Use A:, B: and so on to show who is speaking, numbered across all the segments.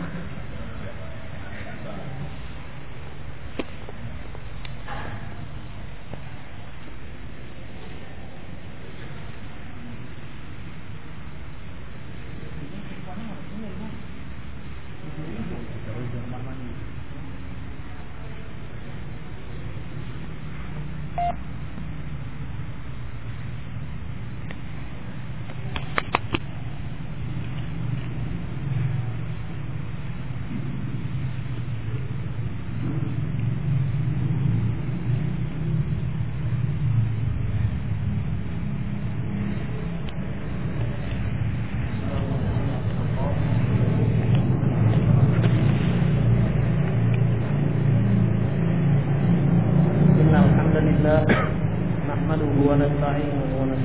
A: 何?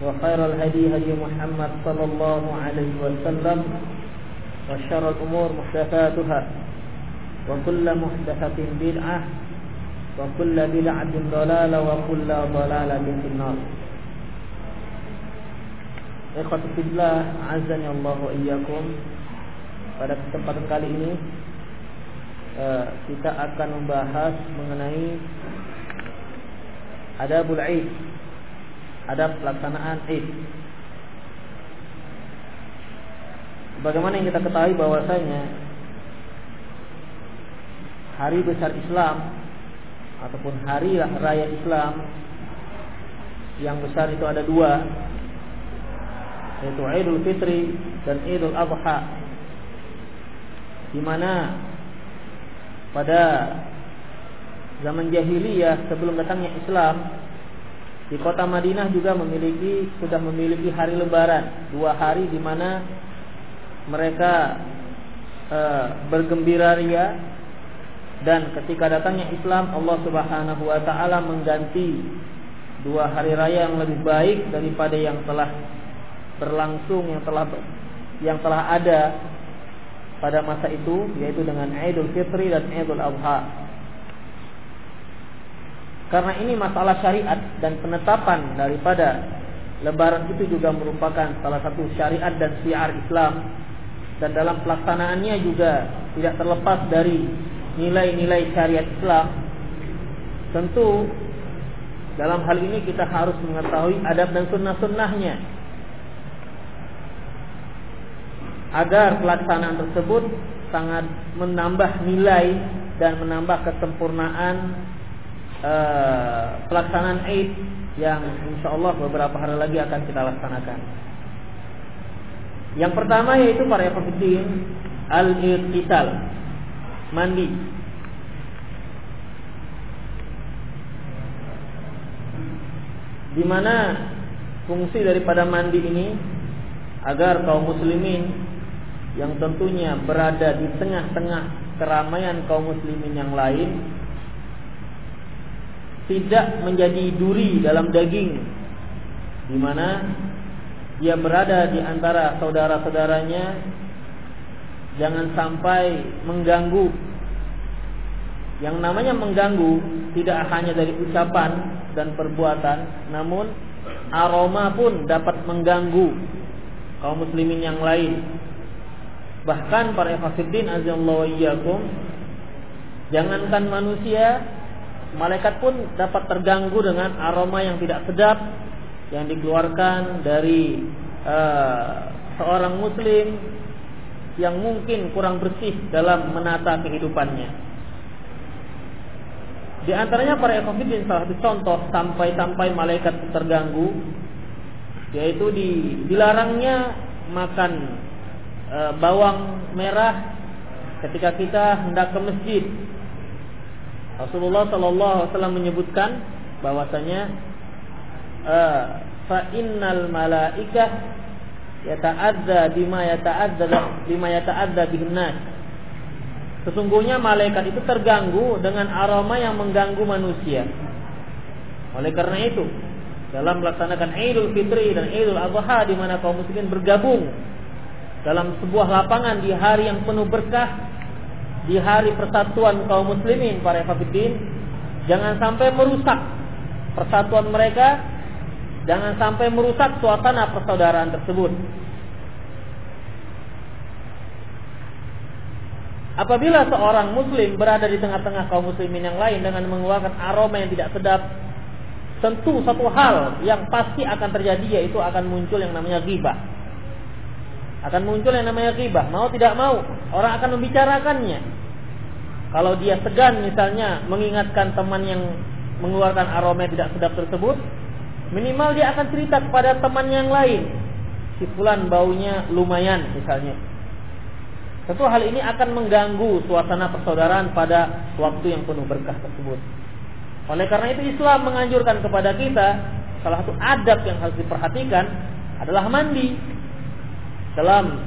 A: وخير الهدي هدي محمد صلى الله عليه وسلم وشر الأمور محدثاتها وكل محدثة بدعة وكل بدعة ضلالة وكل ضلالة في النار Ikhwati fillah azani Allah iyyakum. Pada kesempatan kali ini kita akan membahas mengenai adabul Eid adab pelaksanaan Id. Bagaimana yang kita ketahui bahwasanya hari besar Islam ataupun hari raya Islam yang besar itu ada dua yaitu Idul Fitri dan Idul Adha di mana pada zaman jahiliyah sebelum datangnya Islam di kota Madinah juga memiliki sudah memiliki hari Lebaran, dua hari di mana mereka e, bergembira ria dan ketika datangnya Islam Allah Subhanahu wa taala mengganti dua hari raya yang lebih baik daripada yang telah berlangsung yang telah yang telah ada pada masa itu yaitu dengan Idul Fitri dan Idul Adha. Karena ini masalah syariat dan penetapan daripada lebaran itu juga merupakan salah satu syariat dan syiar Islam dan dalam pelaksanaannya juga tidak terlepas dari nilai-nilai syariat Islam. Tentu dalam hal ini kita harus mengetahui adab dan sunnah-sunnahnya agar pelaksanaan tersebut sangat menambah nilai dan menambah kesempurnaan uh, pelaksanaan Eid yang insya Allah beberapa hari lagi akan kita laksanakan. Yang pertama yaitu para pemimpin al-irtisal mandi. Di mana fungsi daripada mandi ini agar kaum muslimin yang tentunya berada di tengah-tengah keramaian kaum muslimin yang lain tidak menjadi duri dalam daging di mana dia berada di antara saudara-saudaranya jangan sampai mengganggu yang namanya mengganggu tidak hanya dari ucapan dan perbuatan namun aroma pun dapat mengganggu kaum muslimin yang lain. Bahkan para hafidin azallahu iyyakum jangankan manusia, malaikat pun dapat terganggu dengan aroma yang tidak sedap yang dikeluarkan dari uh, seorang muslim yang mungkin kurang bersih dalam menata kehidupannya. Di antaranya para ekofidin salah satu contoh sampai-sampai malaikat terganggu yaitu di dilarangnya makan e, bawang merah ketika kita hendak ke masjid. Rasulullah Shallallahu Alaihi Wasallam menyebutkan bahwasanya e, fa innal malaikah yata'adza bima yata'adza bima yata'adza bihin nas Sesungguhnya malaikat itu terganggu dengan aroma yang mengganggu manusia. Oleh karena itu, dalam melaksanakan Idul Fitri dan Idul Adha di mana kaum muslimin bergabung dalam sebuah lapangan di hari yang penuh berkah, di hari persatuan kaum muslimin para hafidin, jangan sampai merusak persatuan mereka, jangan sampai merusak suasana persaudaraan tersebut. Apabila seorang muslim berada di tengah-tengah kaum muslimin yang lain dengan mengeluarkan aroma yang tidak sedap, tentu satu hal yang pasti akan terjadi yaitu akan muncul yang namanya ghibah. Akan muncul yang namanya ghibah. Mau tidak mau, orang akan membicarakannya. Kalau dia segan misalnya mengingatkan teman yang mengeluarkan aroma yang tidak sedap tersebut, minimal dia akan cerita kepada teman yang lain. Si fulan baunya lumayan misalnya Tentu hal ini akan mengganggu suasana persaudaraan pada waktu yang penuh berkah tersebut. Oleh karena itu Islam menganjurkan kepada kita salah satu adab yang harus diperhatikan adalah mandi. Dalam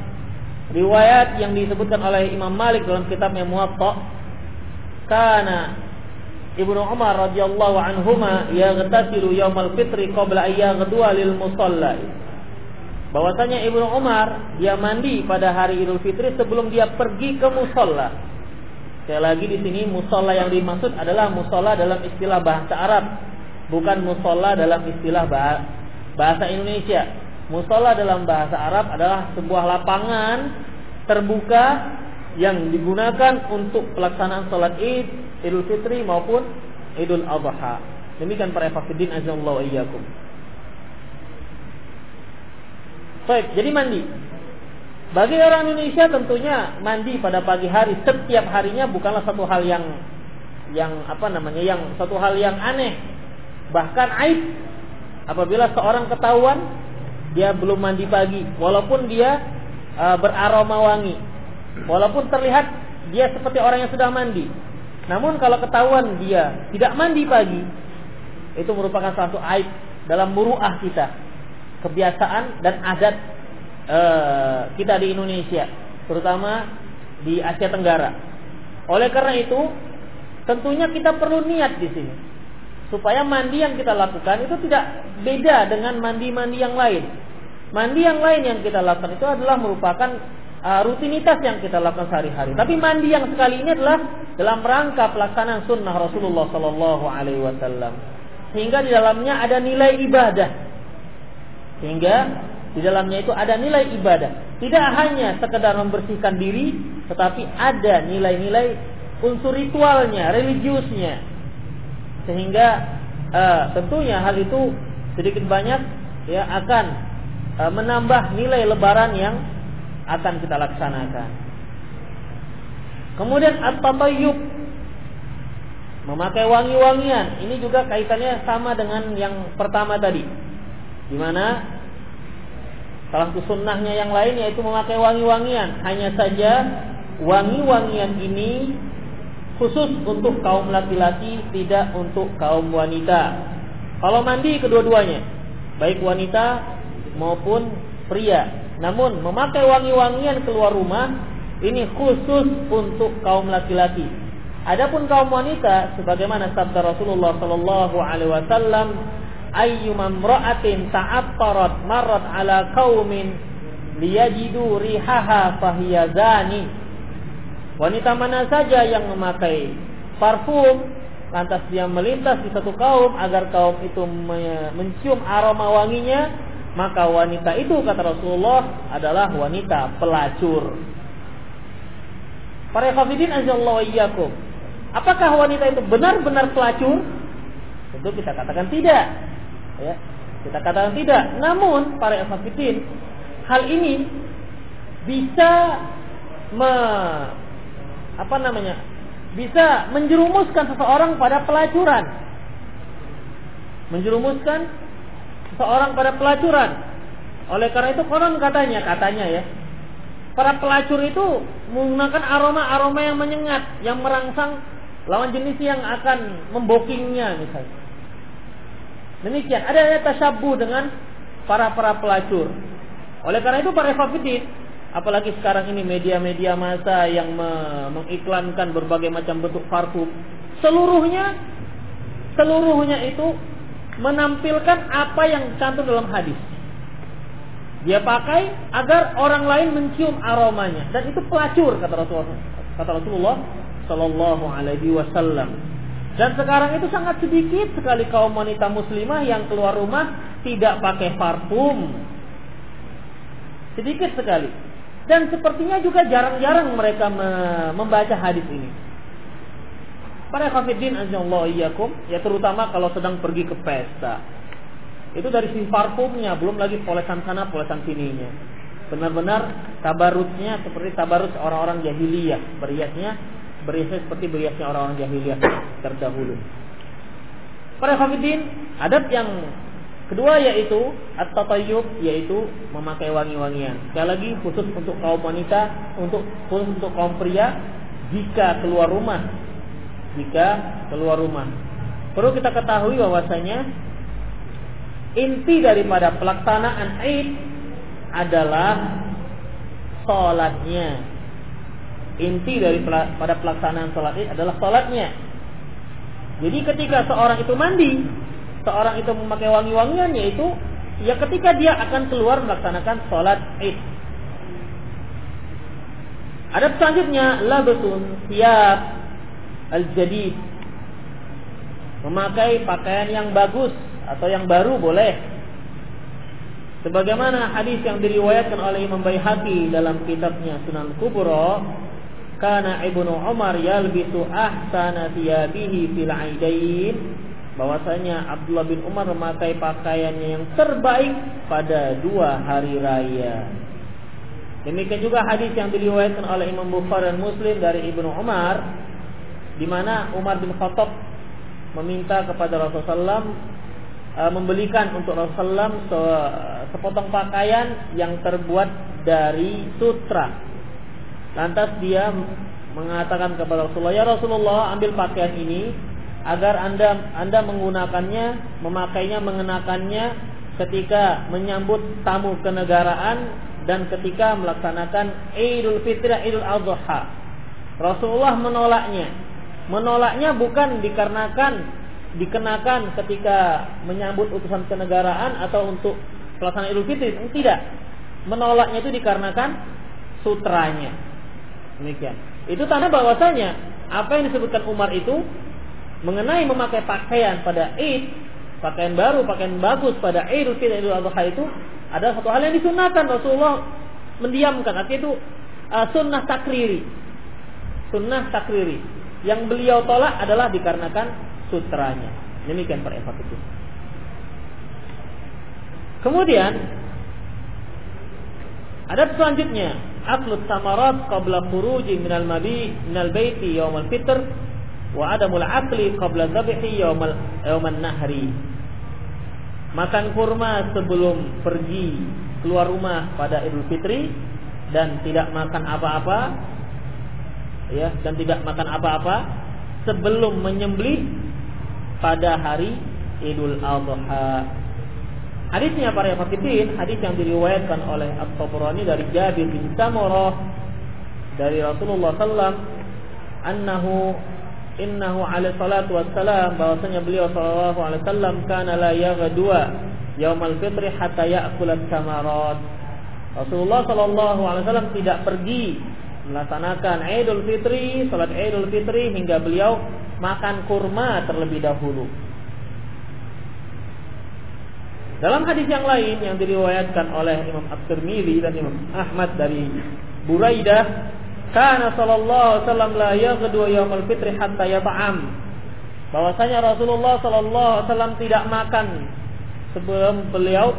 A: riwayat yang disebutkan oleh Imam Malik dalam kitabnya Muwatta, karena Ibnu Umar radhiyallahu anhuma yaghtasilu yaumal fitri qabla ayyaghduwa lil musalla bahwasanya Ibnu Umar dia mandi pada hari Idul Fitri sebelum dia pergi ke musola. Sekali lagi di sini musola yang dimaksud adalah musola dalam istilah bahasa Arab, bukan musola dalam istilah bahasa Indonesia. Musola dalam bahasa Arab adalah sebuah lapangan terbuka yang digunakan untuk pelaksanaan sholat Id, Idul Fitri maupun Idul Adha. Demikian para fakidin azallahu iyyakum. Baik, jadi mandi. Bagi orang Indonesia tentunya mandi pada pagi hari setiap harinya bukanlah satu hal yang yang apa namanya yang satu hal yang aneh bahkan aib apabila seorang ketahuan dia belum mandi pagi walaupun dia uh, beraroma wangi walaupun terlihat dia seperti orang yang sudah mandi namun kalau ketahuan dia tidak mandi pagi itu merupakan satu aib dalam muruah kita kebiasaan dan adat e, kita di Indonesia, terutama di Asia Tenggara. Oleh karena itu, tentunya kita perlu niat di sini supaya mandi yang kita lakukan itu tidak beda dengan mandi-mandi yang lain. Mandi yang lain yang kita lakukan itu adalah merupakan uh, rutinitas yang kita lakukan sehari-hari. Tapi mandi yang sekali ini adalah dalam rangka pelaksanaan sunnah Rasulullah Sallallahu Alaihi Wasallam, sehingga di dalamnya ada nilai ibadah sehingga di dalamnya itu ada nilai ibadah. Tidak hanya sekedar membersihkan diri, tetapi ada nilai-nilai unsur ritualnya, religiusnya. Sehingga uh, tentunya hal itu sedikit banyak ya akan uh, menambah nilai lebaran yang akan kita laksanakan. Kemudian at-tatayyub memakai wangi-wangian. Ini juga kaitannya sama dengan yang pertama tadi. Di mana salah satu sunnahnya yang lain yaitu memakai wangi-wangian. Hanya saja wangi-wangian ini khusus untuk kaum laki-laki, tidak untuk kaum wanita. Kalau mandi kedua-duanya, baik wanita maupun pria. Namun memakai wangi-wangian keluar rumah ini khusus untuk kaum laki-laki. Adapun kaum wanita sebagaimana sabda Rasulullah sallallahu alaihi wasallam ayyuma imra'atin ta'attarat marrat ala qaumin liyajidu rihaha fahiya zani. Wanita mana saja yang memakai parfum lantas dia melintas di satu kaum agar kaum itu mencium aroma wanginya, maka wanita itu kata Rasulullah adalah wanita pelacur. Para khafidin azallahu. Apakah wanita itu benar-benar pelacur? Tentu kita katakan tidak. Ya, kita katakan tidak. Namun para khafidin, hal ini bisa me, apa namanya? Bisa menjerumuskan seseorang pada pelacuran. Menjerumuskan seseorang pada pelacuran. Oleh karena itu konon katanya, katanya ya, para pelacur itu menggunakan aroma-aroma yang menyengat, yang merangsang lawan jenis yang akan membokingnya misalnya. Demikian, ada ada tasyabuh dengan para para pelacur. Oleh karena itu para fafidin, apalagi sekarang ini media-media massa yang me mengiklankan berbagai macam bentuk parfum, seluruhnya seluruhnya itu menampilkan apa yang cantum dalam hadis. Dia pakai agar orang lain mencium aromanya dan itu pelacur kata Rasulullah kata Rasulullah Shallallahu Alaihi Wasallam. Dan sekarang itu sangat sedikit sekali kaum wanita muslimah yang keluar rumah tidak pakai parfum. Sedikit sekali. Dan sepertinya juga jarang-jarang mereka membaca hadis ini. Para kafirin azallahu iyyakum, ya terutama kalau sedang pergi ke pesta. Itu dari sisi parfumnya, belum lagi polesan sana, polesan sininya. Benar-benar tabarutnya seperti tabarut orang-orang jahiliyah, berhiasnya berhiasnya seperti berhiasnya orang-orang jahiliyah terdahulu. Para hafidin, adat yang kedua yaitu at-tatayyub yaitu memakai wangi-wangian. Sekali lagi khusus untuk kaum wanita, untuk khusus untuk kaum pria jika keluar rumah. Jika keluar rumah. Perlu kita ketahui bahwasanya inti daripada pelaksanaan Id adalah sholatnya inti dari pada pelaksanaan sholat id adalah sholatnya. Jadi ketika seorang itu mandi, seorang itu memakai wangi-wangian yaitu ya ketika dia akan keluar melaksanakan sholat id. Ada selanjutnya labetun siap al-jadid. Memakai pakaian yang bagus atau yang baru boleh. Sebagaimana hadis yang diriwayatkan oleh Imam Baihaqi dalam kitabnya Sunan Kubro kana Ibnu Umar yalbisu ahsana thiyabihi fil aidain bahwasanya Abdullah bin Umar memakai pakaiannya yang terbaik pada dua hari raya. Demikian juga hadis yang diriwayatkan oleh Imam Bukhari dan Muslim dari Ibnu Umar di mana Umar bin Khattab meminta kepada Rasulullah SAW uh, membelikan untuk Rasulullah SAW sepotong pakaian yang terbuat dari sutra Lantas dia mengatakan kepada Rasulullah, "Ya Rasulullah, ambil pakaian ini agar Anda Anda menggunakannya, memakainya, mengenakannya ketika menyambut tamu kenegaraan dan ketika melaksanakan Idul Fitri, Idul Adha." Rasulullah menolaknya. Menolaknya bukan dikarenakan dikenakan ketika menyambut utusan kenegaraan atau untuk pelaksanaan Idul Fitri, tidak. Menolaknya itu dikarenakan sutranya. Demikian. Itu tanda bahwasanya apa yang disebutkan Umar itu mengenai memakai pakaian pada Id, pakaian baru, pakaian bagus pada Idul Fitri Idul Adha itu ada satu hal yang disunahkan Rasulullah mendiamkan. Artinya itu uh, sunnah takriri. Sunnah takriri. Yang beliau tolak adalah dikarenakan sutranya. Demikian para itu. Kemudian ada selanjutnya aklu samarat qabla khuruji minal mabi minal baiti yaumal fitr wa adamul akli qabla dhabhi yaumal yauman nahri. Makan kurma sebelum pergi keluar rumah pada Idul Fitri dan tidak makan apa-apa ya dan tidak makan apa-apa sebelum menyembelih pada hari Idul Adha Hadisnya para fakidin, hadis yang diriwayatkan oleh At-Tabrani dari Jabir bin Samurah dari Rasulullah sallam annahu innahu alaihi salatu wassalam bahwasanya beliau sallallahu alaihi wasallam kana la yaghduwa yaumal fitri hatta ya'kulat samarat. Rasulullah sallallahu alaihi wasallam tidak pergi melaksanakan Idul Fitri, salat Idul Fitri hingga beliau makan kurma terlebih dahulu. Dalam hadis yang lain yang diriwayatkan oleh Imam At-Tirmidzi dan Imam Ahmad dari Buraidah, kana sallallahu alaihi wasallam la yaumul fitri hatta yata'am. Bahwasanya Rasulullah sallallahu alaihi wasallam tidak makan sebelum beliau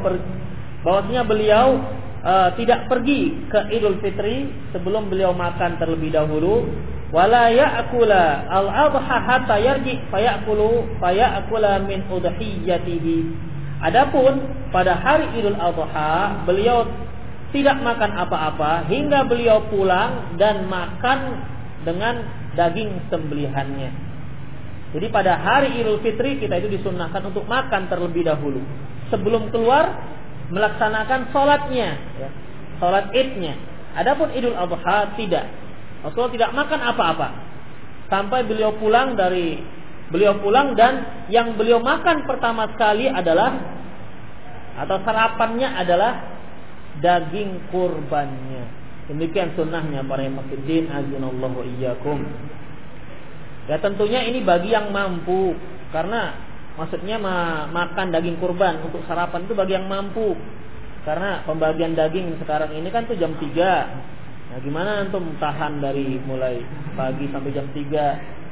A: bahwasanya beliau uh, tidak pergi ke Idul Fitri sebelum beliau makan terlebih dahulu. Wala ya'kula al-adha hatta yarji fayakulu fayakula min Adapun pada hari Idul Adha beliau tidak makan apa-apa hingga beliau pulang dan makan dengan daging sembelihannya. Jadi pada hari Idul Fitri kita itu disunahkan untuk makan terlebih dahulu. Sebelum keluar melaksanakan sholatnya, ya, sholat idnya. Adapun Idul Adha tidak. Rasulullah tidak makan apa-apa sampai beliau pulang dari Beliau pulang dan yang beliau makan pertama sekali adalah atau sarapannya adalah daging kurbannya. Demikian sunnahnya para imamuddin azinallahu iyyakum. Ya tentunya ini bagi yang mampu karena maksudnya ma makan daging kurban untuk sarapan itu bagi yang mampu. Karena pembagian daging sekarang ini kan tuh jam 3. Nah, gimana antum tahan dari mulai pagi sampai jam 3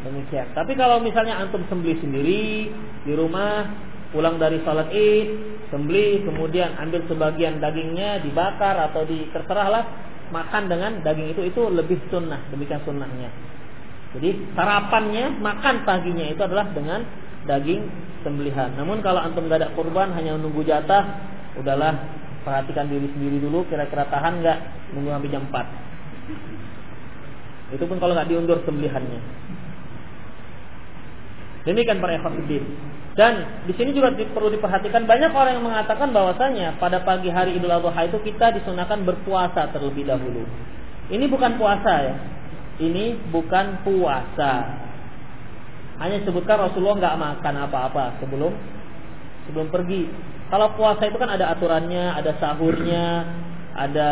A: Demikian. Tapi kalau misalnya antum sembelih sendiri di rumah, pulang dari salat Id, sembelih, kemudian ambil sebagian dagingnya dibakar atau di terserahlah makan dengan daging itu itu lebih sunnah, demikian sunnahnya. Jadi sarapannya makan paginya itu adalah dengan daging sembelihan. Namun kalau antum gak ada kurban hanya menunggu jatah, udahlah perhatikan diri sendiri dulu kira-kira tahan nggak nunggu sampai jam 4. Itu pun kalau nggak diundur sembelihannya. Demikian para ikhwatiddin. Dan di sini juga perlu diperhatikan banyak orang yang mengatakan bahwasanya pada pagi hari Idul Adha itu kita disunahkan berpuasa terlebih dahulu. Ini bukan puasa ya. Ini bukan puasa. Hanya sebutkan Rasulullah nggak makan apa-apa sebelum sebelum pergi. Kalau puasa itu kan ada aturannya, ada sahurnya, ada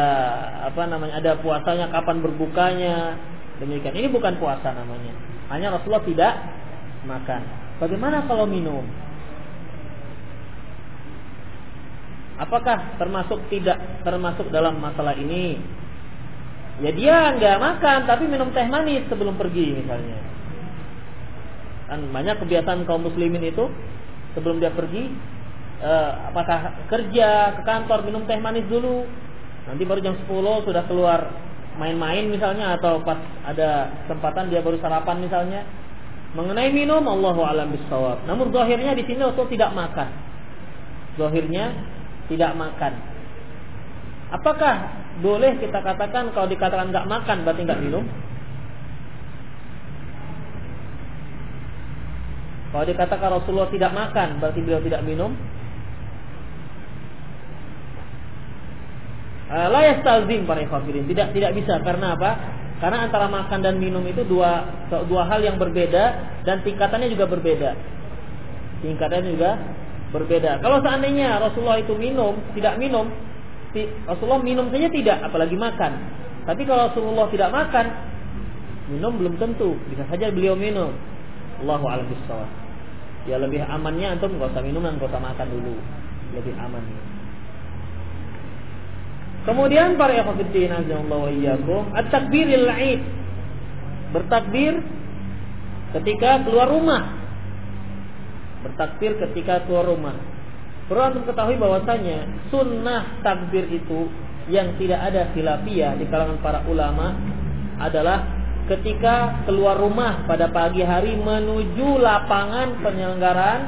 A: apa namanya, ada puasanya, kapan berbukanya, demikian. Ini bukan puasa namanya. Hanya Rasulullah tidak makan. Bagaimana kalau minum? Apakah termasuk tidak termasuk dalam masalah ini? Ya dia nggak makan tapi minum teh manis sebelum pergi misalnya. Kan banyak kebiasaan kaum muslimin itu sebelum dia pergi eh, apakah kerja ke kantor minum teh manis dulu nanti baru jam 10 sudah keluar main-main misalnya atau pas ada kesempatan dia baru sarapan misalnya Mengenai minum Allahu alam bisawab. Namun zahirnya di sini Rasul tidak makan. Zahirnya tidak makan. Apakah boleh kita katakan kalau dikatakan nggak makan berarti nggak minum? Kalau dikatakan Rasulullah tidak makan berarti beliau tidak minum? Eh, la yastalzim para ikhwatirin. Tidak tidak bisa karena apa? Karena antara makan dan minum itu dua dua hal yang berbeda dan tingkatannya juga berbeda. Tingkatannya juga berbeda. Kalau seandainya Rasulullah itu minum, tidak minum, Rasulullah minum saja tidak, apalagi makan. Tapi kalau Rasulullah tidak makan, minum belum tentu. Bisa saja beliau minum. Allahu a'lam Ya lebih amannya antum nggak usah minum dan nggak usah makan dulu. Lebih aman. Kemudian para ikhwatiddin azallahu wa iyyakum at-takbiril 'id. Bertakbir ketika keluar rumah. Bertakbir ketika keluar rumah. Perlu antum ketahui bahwasanya sunnah takbir itu yang tidak ada khilafiyah di kalangan para ulama adalah ketika keluar rumah pada pagi hari menuju lapangan penyelenggaraan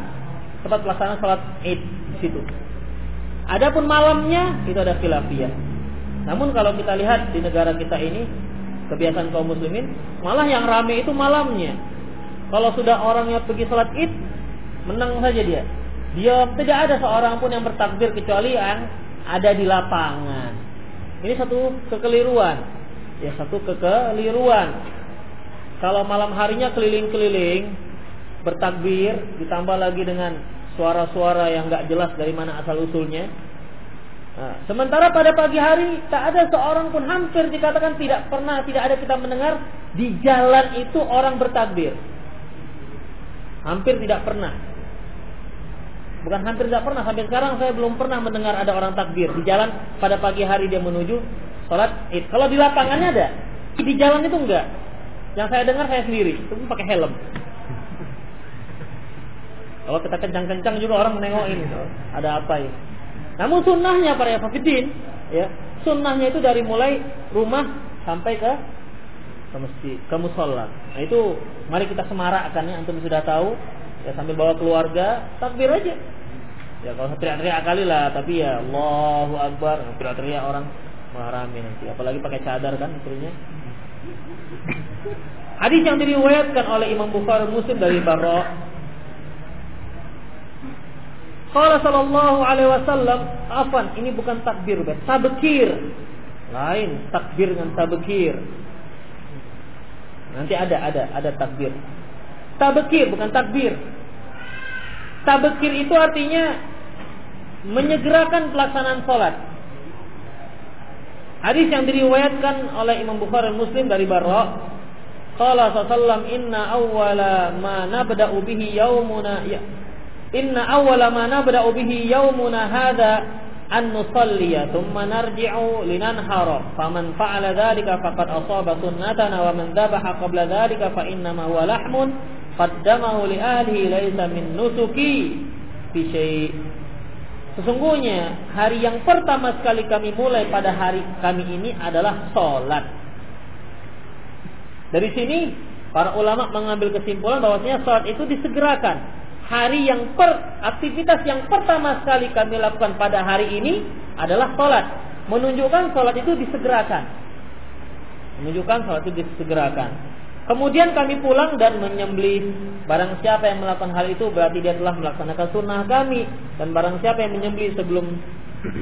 A: tempat pelaksanaan salat Id di situ. Adapun malamnya itu ada khilafiyah. Namun kalau kita lihat di negara kita ini kebiasaan kaum muslimin malah yang rame itu malamnya. Kalau sudah orangnya pergi sholat id menang saja dia. Dia tidak ada seorang pun yang bertakbir kecuali yang ada di lapangan. Ini satu kekeliruan. Ya satu kekeliruan. Kalau malam harinya keliling-keliling bertakbir ditambah lagi dengan suara-suara yang nggak jelas dari mana asal usulnya Nah, sementara pada pagi hari tak ada seorang pun hampir dikatakan tidak pernah tidak ada kita mendengar di jalan itu orang bertakbir. Hampir tidak pernah. Bukan hampir tidak pernah, sampai sekarang saya belum pernah mendengar ada orang takbir di jalan pada pagi hari dia menuju sholat id. Kalau di lapangannya ada, di jalan itu enggak. Yang saya dengar saya sendiri, itu pakai helm. Kalau kita kencang-kencang juga orang menengokin, ada apa ya? Namun sunnahnya para yafafidin, ya, sunnahnya itu dari mulai rumah sampai ke ke masjid, ke musola. Nah itu mari kita semarakkan ya, antum sudah tahu ya sambil bawa keluarga takbir aja ya kalau teriak-teriak kali lah tapi ya Allahu Akbar teriak-teriak orang mengarami nanti apalagi pakai cadar kan istrinya hadis yang diriwayatkan oleh Imam Bukhari Muslim dari Barra Qala sallallahu alaihi wasallam, afan ini bukan takbir, tabkir. Lain takbir dengan tabkir. Nanti ada ada ada takbir. Tabekir bukan takbir. Tabekir itu artinya menyegerakan pelaksanaan sholat. Hadis yang diriwayatkan oleh Imam Bukhari Muslim dari Barra, qala sallallahu inna awwala ma nabda'u bihi yaumuna ya Inna awwala ma nabda'u bihi yaumuna hadha an nusalliya thumma narji'u linanhara. Faman fa'ala dhalika faqad asaba sunnatana wa man dhabaha qabla dhalika fa inna ma huwa lahmun qaddamahu li ahlihi laisa min nusuki fi syai' Sesungguhnya hari yang pertama sekali kami mulai pada hari kami ini adalah sholat. Dari sini para ulama mengambil kesimpulan bahwasanya sholat itu disegerakan hari yang per aktivitas yang pertama sekali kami lakukan pada hari ini adalah sholat. Menunjukkan sholat itu disegerakan. Menunjukkan sholat itu disegerakan. Kemudian kami pulang dan menyembelih. Barang siapa yang melakukan hal itu berarti dia telah melaksanakan sunnah kami. Dan barang siapa yang menyembelih sebelum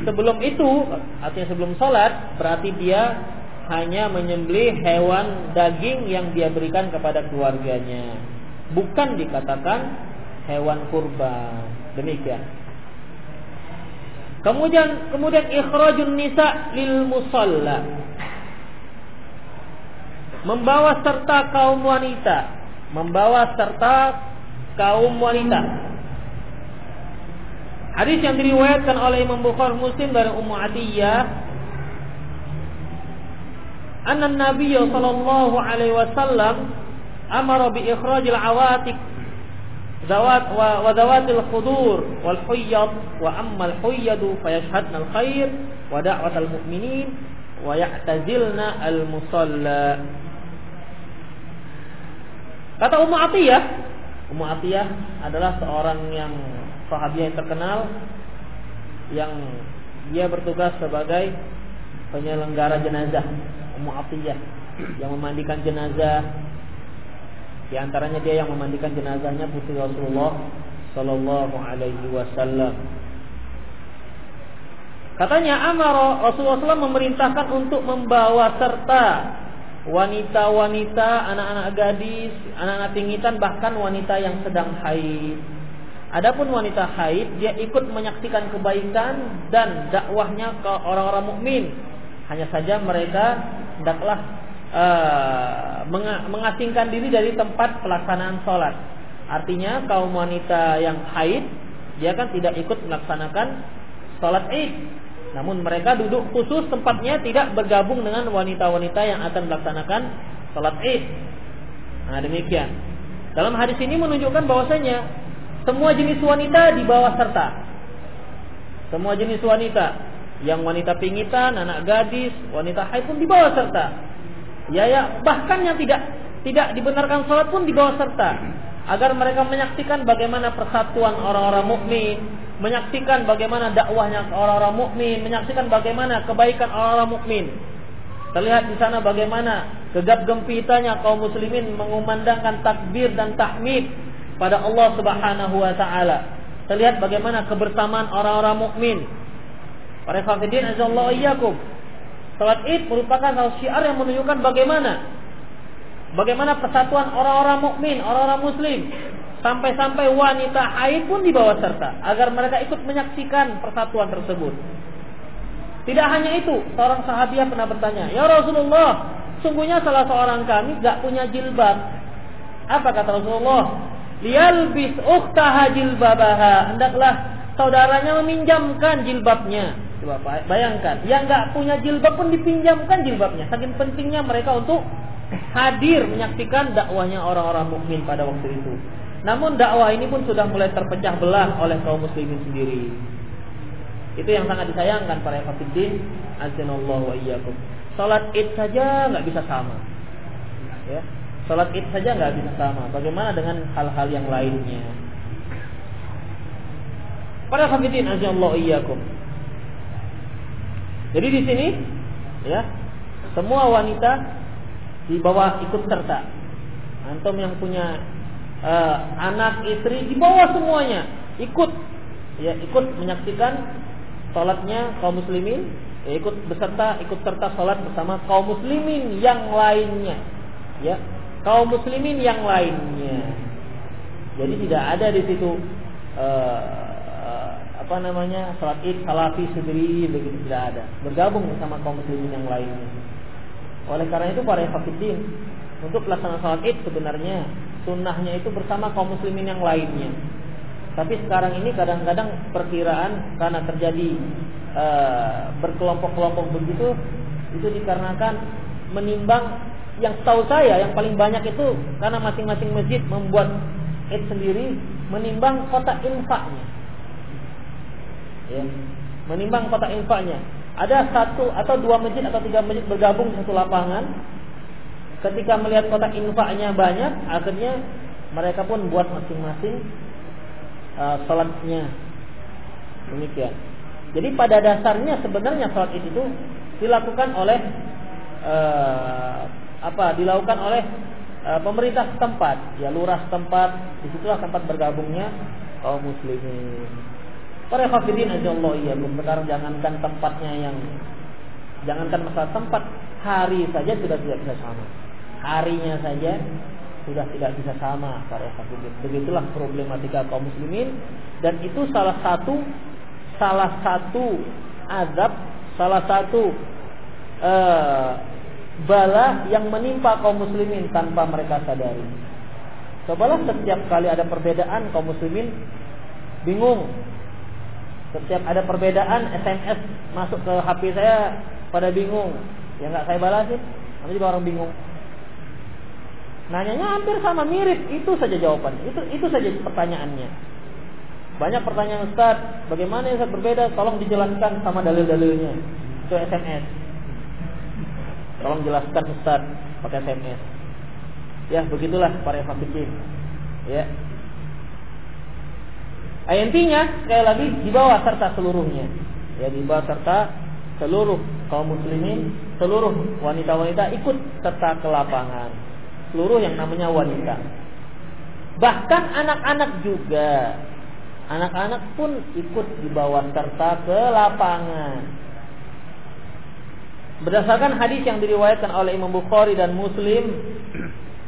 A: sebelum itu, artinya sebelum sholat, berarti dia hanya menyembelih hewan daging yang dia berikan kepada keluarganya. Bukan dikatakan hewan kurban. Demikian. Kemudian kemudian ikhrajun nisa lil musalla. Membawa serta kaum wanita, membawa serta kaum wanita. Hadis yang diriwayatkan oleh Imam Bukhari Muslim dari Ummu Atiyah. Anna Nabi sallallahu alaihi wasallam amara bi ikhrajil awatik. Zawat wa, wa zawatil khudur wal huyyad. Wa ammal huyyadu fayashhadna al khair wa da'watal mu'minin. Wa ya'tazilna al musalla Kata Ummu Atiyah Ummu Atiyah adalah seorang yang sahabiah yang terkenal yang dia bertugas sebagai penyelenggara jenazah Ummu Atiyah yang memandikan jenazah di antaranya dia yang memandikan jenazahnya putri Rasulullah Sallallahu Alaihi Wasallam. Katanya Amaro Rasulullah SAW memerintahkan untuk membawa serta wanita-wanita, anak-anak gadis, anak-anak pingitan, bahkan wanita yang sedang haid. Adapun wanita haid, dia ikut menyaksikan kebaikan dan dakwahnya ke orang-orang mukmin. Hanya saja mereka hendaklah uh, mengasingkan diri dari tempat pelaksanaan sholat. Artinya kaum wanita yang haid dia kan tidak ikut melaksanakan sholat id. Namun mereka duduk khusus tempatnya tidak bergabung dengan wanita-wanita yang akan melaksanakan sholat id. Nah demikian. Dalam hadis ini menunjukkan bahwasanya semua jenis wanita di bawah serta. Semua jenis wanita, yang wanita pingitan, anak gadis, wanita haid pun di bawah serta. Ya ya bahkan yang tidak tidak dibenarkan sholat pun dibawa serta agar mereka menyaksikan bagaimana persatuan orang-orang mukmin, menyaksikan bagaimana dakwahnya orang-orang mukmin, menyaksikan bagaimana kebaikan orang-orang mukmin. Terlihat di sana bagaimana gegap gempitanya kaum muslimin mengumandangkan takbir dan tahmid pada Allah Subhanahu wa taala. Terlihat bagaimana kebersamaan orang-orang mukmin. Para hadirin azallahu iyyakum. Salat Id merupakan syiar yang menunjukkan bagaimana bagaimana persatuan orang-orang mukmin, orang-orang muslim. Sampai-sampai wanita haid pun dibawa serta agar mereka ikut menyaksikan persatuan tersebut. Tidak hanya itu, seorang sahabiah pernah bertanya, "Ya Rasulullah, sungguhnya salah seorang kami gak punya jilbab." Apa kata Rasulullah? liyalbis ukhtaha jilbabaha. Hendaklah saudaranya meminjamkan jilbabnya. Coba bayangkan, yang nggak punya jilbab pun dipinjamkan jilbabnya. Saking pentingnya mereka untuk hadir menyaksikan dakwahnya orang-orang mukmin pada waktu itu. Namun dakwah ini pun sudah mulai terpecah belah oleh kaum muslimin sendiri. Itu yang sangat disayangkan para hafidin azanallahu wa iyyakum. Salat Id saja nggak bisa sama. Ya. Salat Id saja nggak bisa sama. Bagaimana dengan hal-hal yang lainnya? Para hafidin azanallahu wa iyyakum. Jadi di sini ya, semua wanita di bawah ikut serta. Antum yang punya uh, anak istri di bawah semuanya. Ikut. Ya ikut menyaksikan sholatnya kaum muslimin. Ya, ikut beserta ikut serta sholat bersama kaum muslimin yang lainnya. Ya kaum muslimin yang lainnya. Jadi tidak ada di situ uh, apa namanya sholat id salafi sendiri begitu. Tidak ada. Bergabung bersama kaum muslimin yang lainnya. Oleh karena itu para hafidin untuk pelaksanaan sholat id sebenarnya sunnahnya itu bersama kaum muslimin yang lainnya. Tapi sekarang ini kadang-kadang perkiraan karena terjadi e, berkelompok-kelompok begitu itu dikarenakan menimbang yang tahu saya yang paling banyak itu karena masing-masing masjid membuat id sendiri menimbang kota infaknya. Ya, menimbang kota infaknya. Ada satu atau dua masjid atau tiga masjid bergabung satu lapangan Ketika melihat kotak infaknya banyak, akhirnya mereka pun buat masing-masing uh, sholatnya. Demikian. Jadi pada dasarnya sebenarnya sholat itu dilakukan oleh uh, apa? Dilakukan oleh uh, pemerintah setempat, ya lurah setempat. Di situlah tempat bergabungnya kaum muslimin. Para kafirin aja Allah iya, sekarang jangankan tempatnya yang jangankan masalah tempat hari saja sudah tidak bisa sama harinya saja sudah tidak bisa sama para hafidin. Begitulah problematika kaum muslimin dan itu salah satu salah satu azab, salah satu uh, bala yang menimpa kaum muslimin tanpa mereka sadari. Cobalah setiap kali ada perbedaan kaum muslimin bingung. Setiap ada perbedaan SMS masuk ke HP saya pada bingung. Ya nggak saya balasin, nanti juga orang bingung. Nanyanya hampir sama mirip, itu saja jawaban. Itu itu saja pertanyaannya. Banyak pertanyaan Ustaz, bagaimana Ustaz berbeda? Tolong dijelaskan sama dalil-dalilnya. Itu SMS. Tolong jelaskan Ustaz pakai SMS. Ya, begitulah para hafidin. Ya. Nah, intinya sekali lagi di bawah serta seluruhnya. Ya, di bawah serta seluruh kaum muslimin, seluruh wanita-wanita ikut serta ke lapangan seluruh yang namanya wanita. Bahkan anak-anak juga. Anak-anak pun ikut dibawa serta ke lapangan. Berdasarkan hadis yang diriwayatkan oleh Imam Bukhari dan Muslim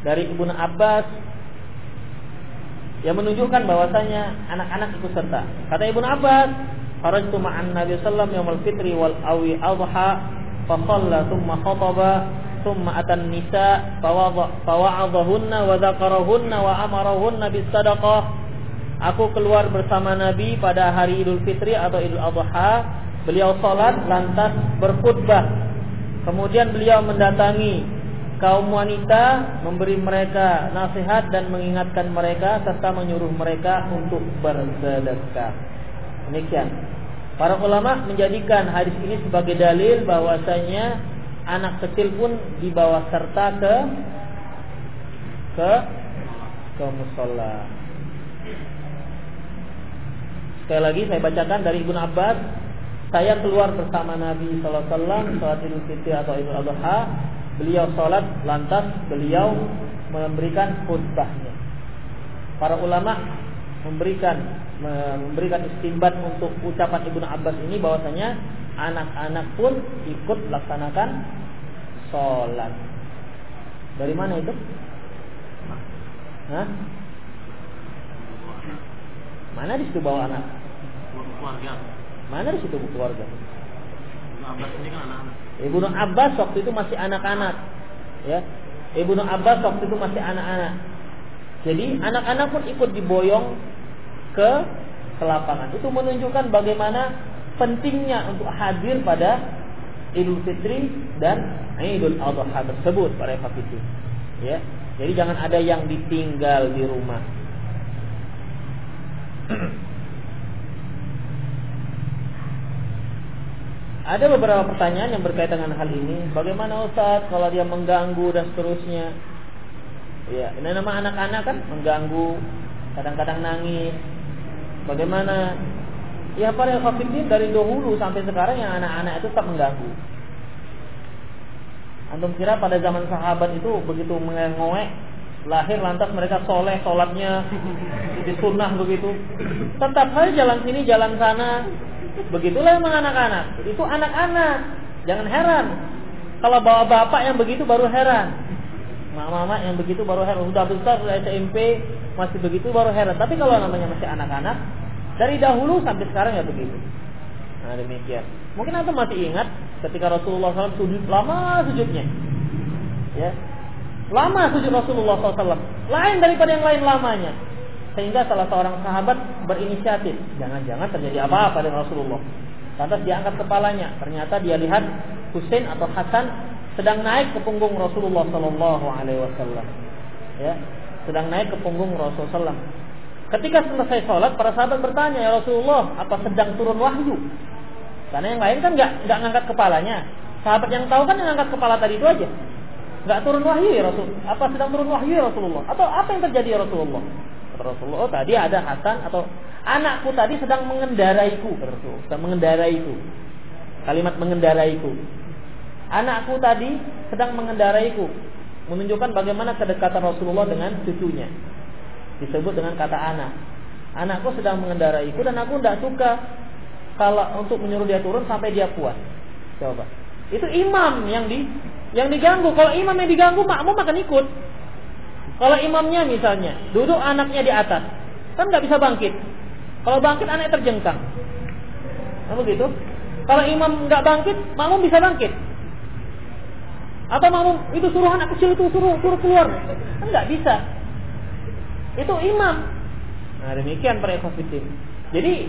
A: dari Ibnu Abbas yang menunjukkan bahwasanya anak-anak ikut serta. Kata Ibnu Abbas, "Kharajtu ma'an Nabi sallallahu alaihi wasallam fitri wal awi adha fa thumma khataba thumma atan nisa fawa'adhahunna wa dzakarahunna wa Aku keluar bersama Nabi pada hari Idul Fitri atau Idul Adha. Beliau salat lantas berkhutbah. Kemudian beliau mendatangi kaum wanita, memberi mereka nasihat dan mengingatkan mereka serta menyuruh mereka untuk bersedekah. Demikian. Para ulama menjadikan hadis ini sebagai dalil bahwasanya anak kecil pun dibawa serta ke ke ke musola. Sekali lagi saya bacakan dari Ibnu Abbas, saya keluar bersama Nabi sallallahu alaihi wasallam salat Idul Fitri atau Idul Adha. Beliau salat lantas beliau memberikan khutbahnya. Para ulama memberikan memberikan istimbat untuk ucapan Ibnu Abbas ini bahwasanya anak-anak pun ikut laksanakan sholat. Dari mana itu? Hah? Mana di situ bawa anak? Keluarga. Mana di situ keluarga? Abbas ini kan anak-anak. Ibnu Abbas waktu itu masih anak-anak. Ya. Ibnu Abbas waktu itu masih anak-anak. Jadi anak-anak pun ikut diboyong ke ke lapangan. Itu menunjukkan bagaimana pentingnya untuk hadir pada Idul Fitri dan Idul Adha tersebut para itu. Ya. Jadi jangan ada yang ditinggal di rumah. Ada beberapa pertanyaan yang berkaitan dengan hal ini. Bagaimana Ustaz kalau dia mengganggu dan seterusnya? Ya, ini nama anak-anak kan mengganggu, kadang-kadang nangis, Bagaimana? Ya para khafidin dari dahulu sampai sekarang yang anak-anak itu tetap mengganggu. Antum kira pada zaman sahabat itu begitu mengengowek lahir lantas mereka soleh sholatnya di sunnah begitu. Tetap saja jalan sini jalan sana. Begitulah emang anak-anak. Itu anak-anak. Jangan heran. Kalau bawa bapak yang begitu baru heran. Mama-mama yang begitu baru heran. Sudah besar sudah SMP masih begitu baru heran. Tapi kalau namanya masih anak-anak, dari dahulu sampai sekarang ya begitu. Nah demikian. Mungkin anda masih ingat ketika Rasulullah SAW sujud lama sujudnya, ya lama sujud Rasulullah SAW, lain daripada yang lain lamanya. Sehingga salah seorang sahabat berinisiatif, jangan-jangan terjadi apa-apa dengan Rasulullah. Lantas dia angkat kepalanya, ternyata dia lihat Husain atau Hasan sedang naik ke punggung Rasulullah Wasallam. Ya, sedang naik ke punggung Rasulullah SAW. Ketika selesai sholat, para sahabat bertanya, ya Rasulullah, apa sedang turun wahyu? Karena yang lain kan nggak nggak ngangkat kepalanya. Sahabat yang tahu kan yang ngangkat kepala tadi itu aja. Nggak turun wahyu ya Rasul. Apa sedang turun wahyu ya Rasulullah? Atau apa yang terjadi ya Rasulullah? Rasulullah, oh tadi ada Hasan atau anakku tadi sedang mengendaraiku. Rasul, sedang mengendaraiku. Kalimat mengendaraiku. Anakku tadi sedang mengendaraiku menunjukkan bagaimana kedekatan Rasulullah dengan cucunya. Disebut dengan kata anak. Anakku sedang mengendaraiku dan aku tidak suka kalau untuk menyuruh dia turun sampai dia puas. Coba. Itu imam yang di yang diganggu. Kalau imam yang diganggu, makmum akan ikut. Kalau imamnya misalnya duduk anaknya di atas, kan nggak bisa bangkit. Kalau bangkit anak terjengkang. Nah, begitu. Kalau imam nggak bangkit, makmum bisa bangkit. Atau mau itu suruh anak kecil itu suruh suruh keluar. Enggak bisa. Itu imam. Nah demikian para ekofidin. Jadi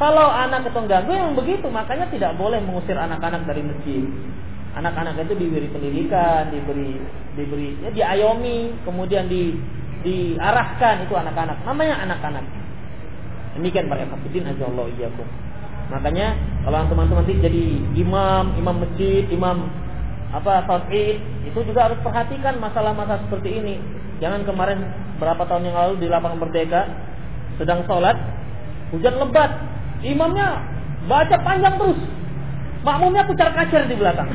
A: kalau anak itu ganggu yang begitu makanya tidak boleh mengusir anak-anak dari masjid. Anak-anak itu diberi pendidikan, diberi diberi ya diayomi, kemudian di diarahkan itu anak-anak. Namanya anak-anak. Demikian para ekofidin Allah iyyakum. Makanya kalau teman-teman jadi imam, imam masjid, imam apa tauhid itu juga harus perhatikan masalah-masalah seperti ini. Jangan kemarin berapa tahun yang lalu di lapangan Merdeka sedang sholat hujan lebat, imamnya baca panjang terus, makmumnya pucar kacir di belakang.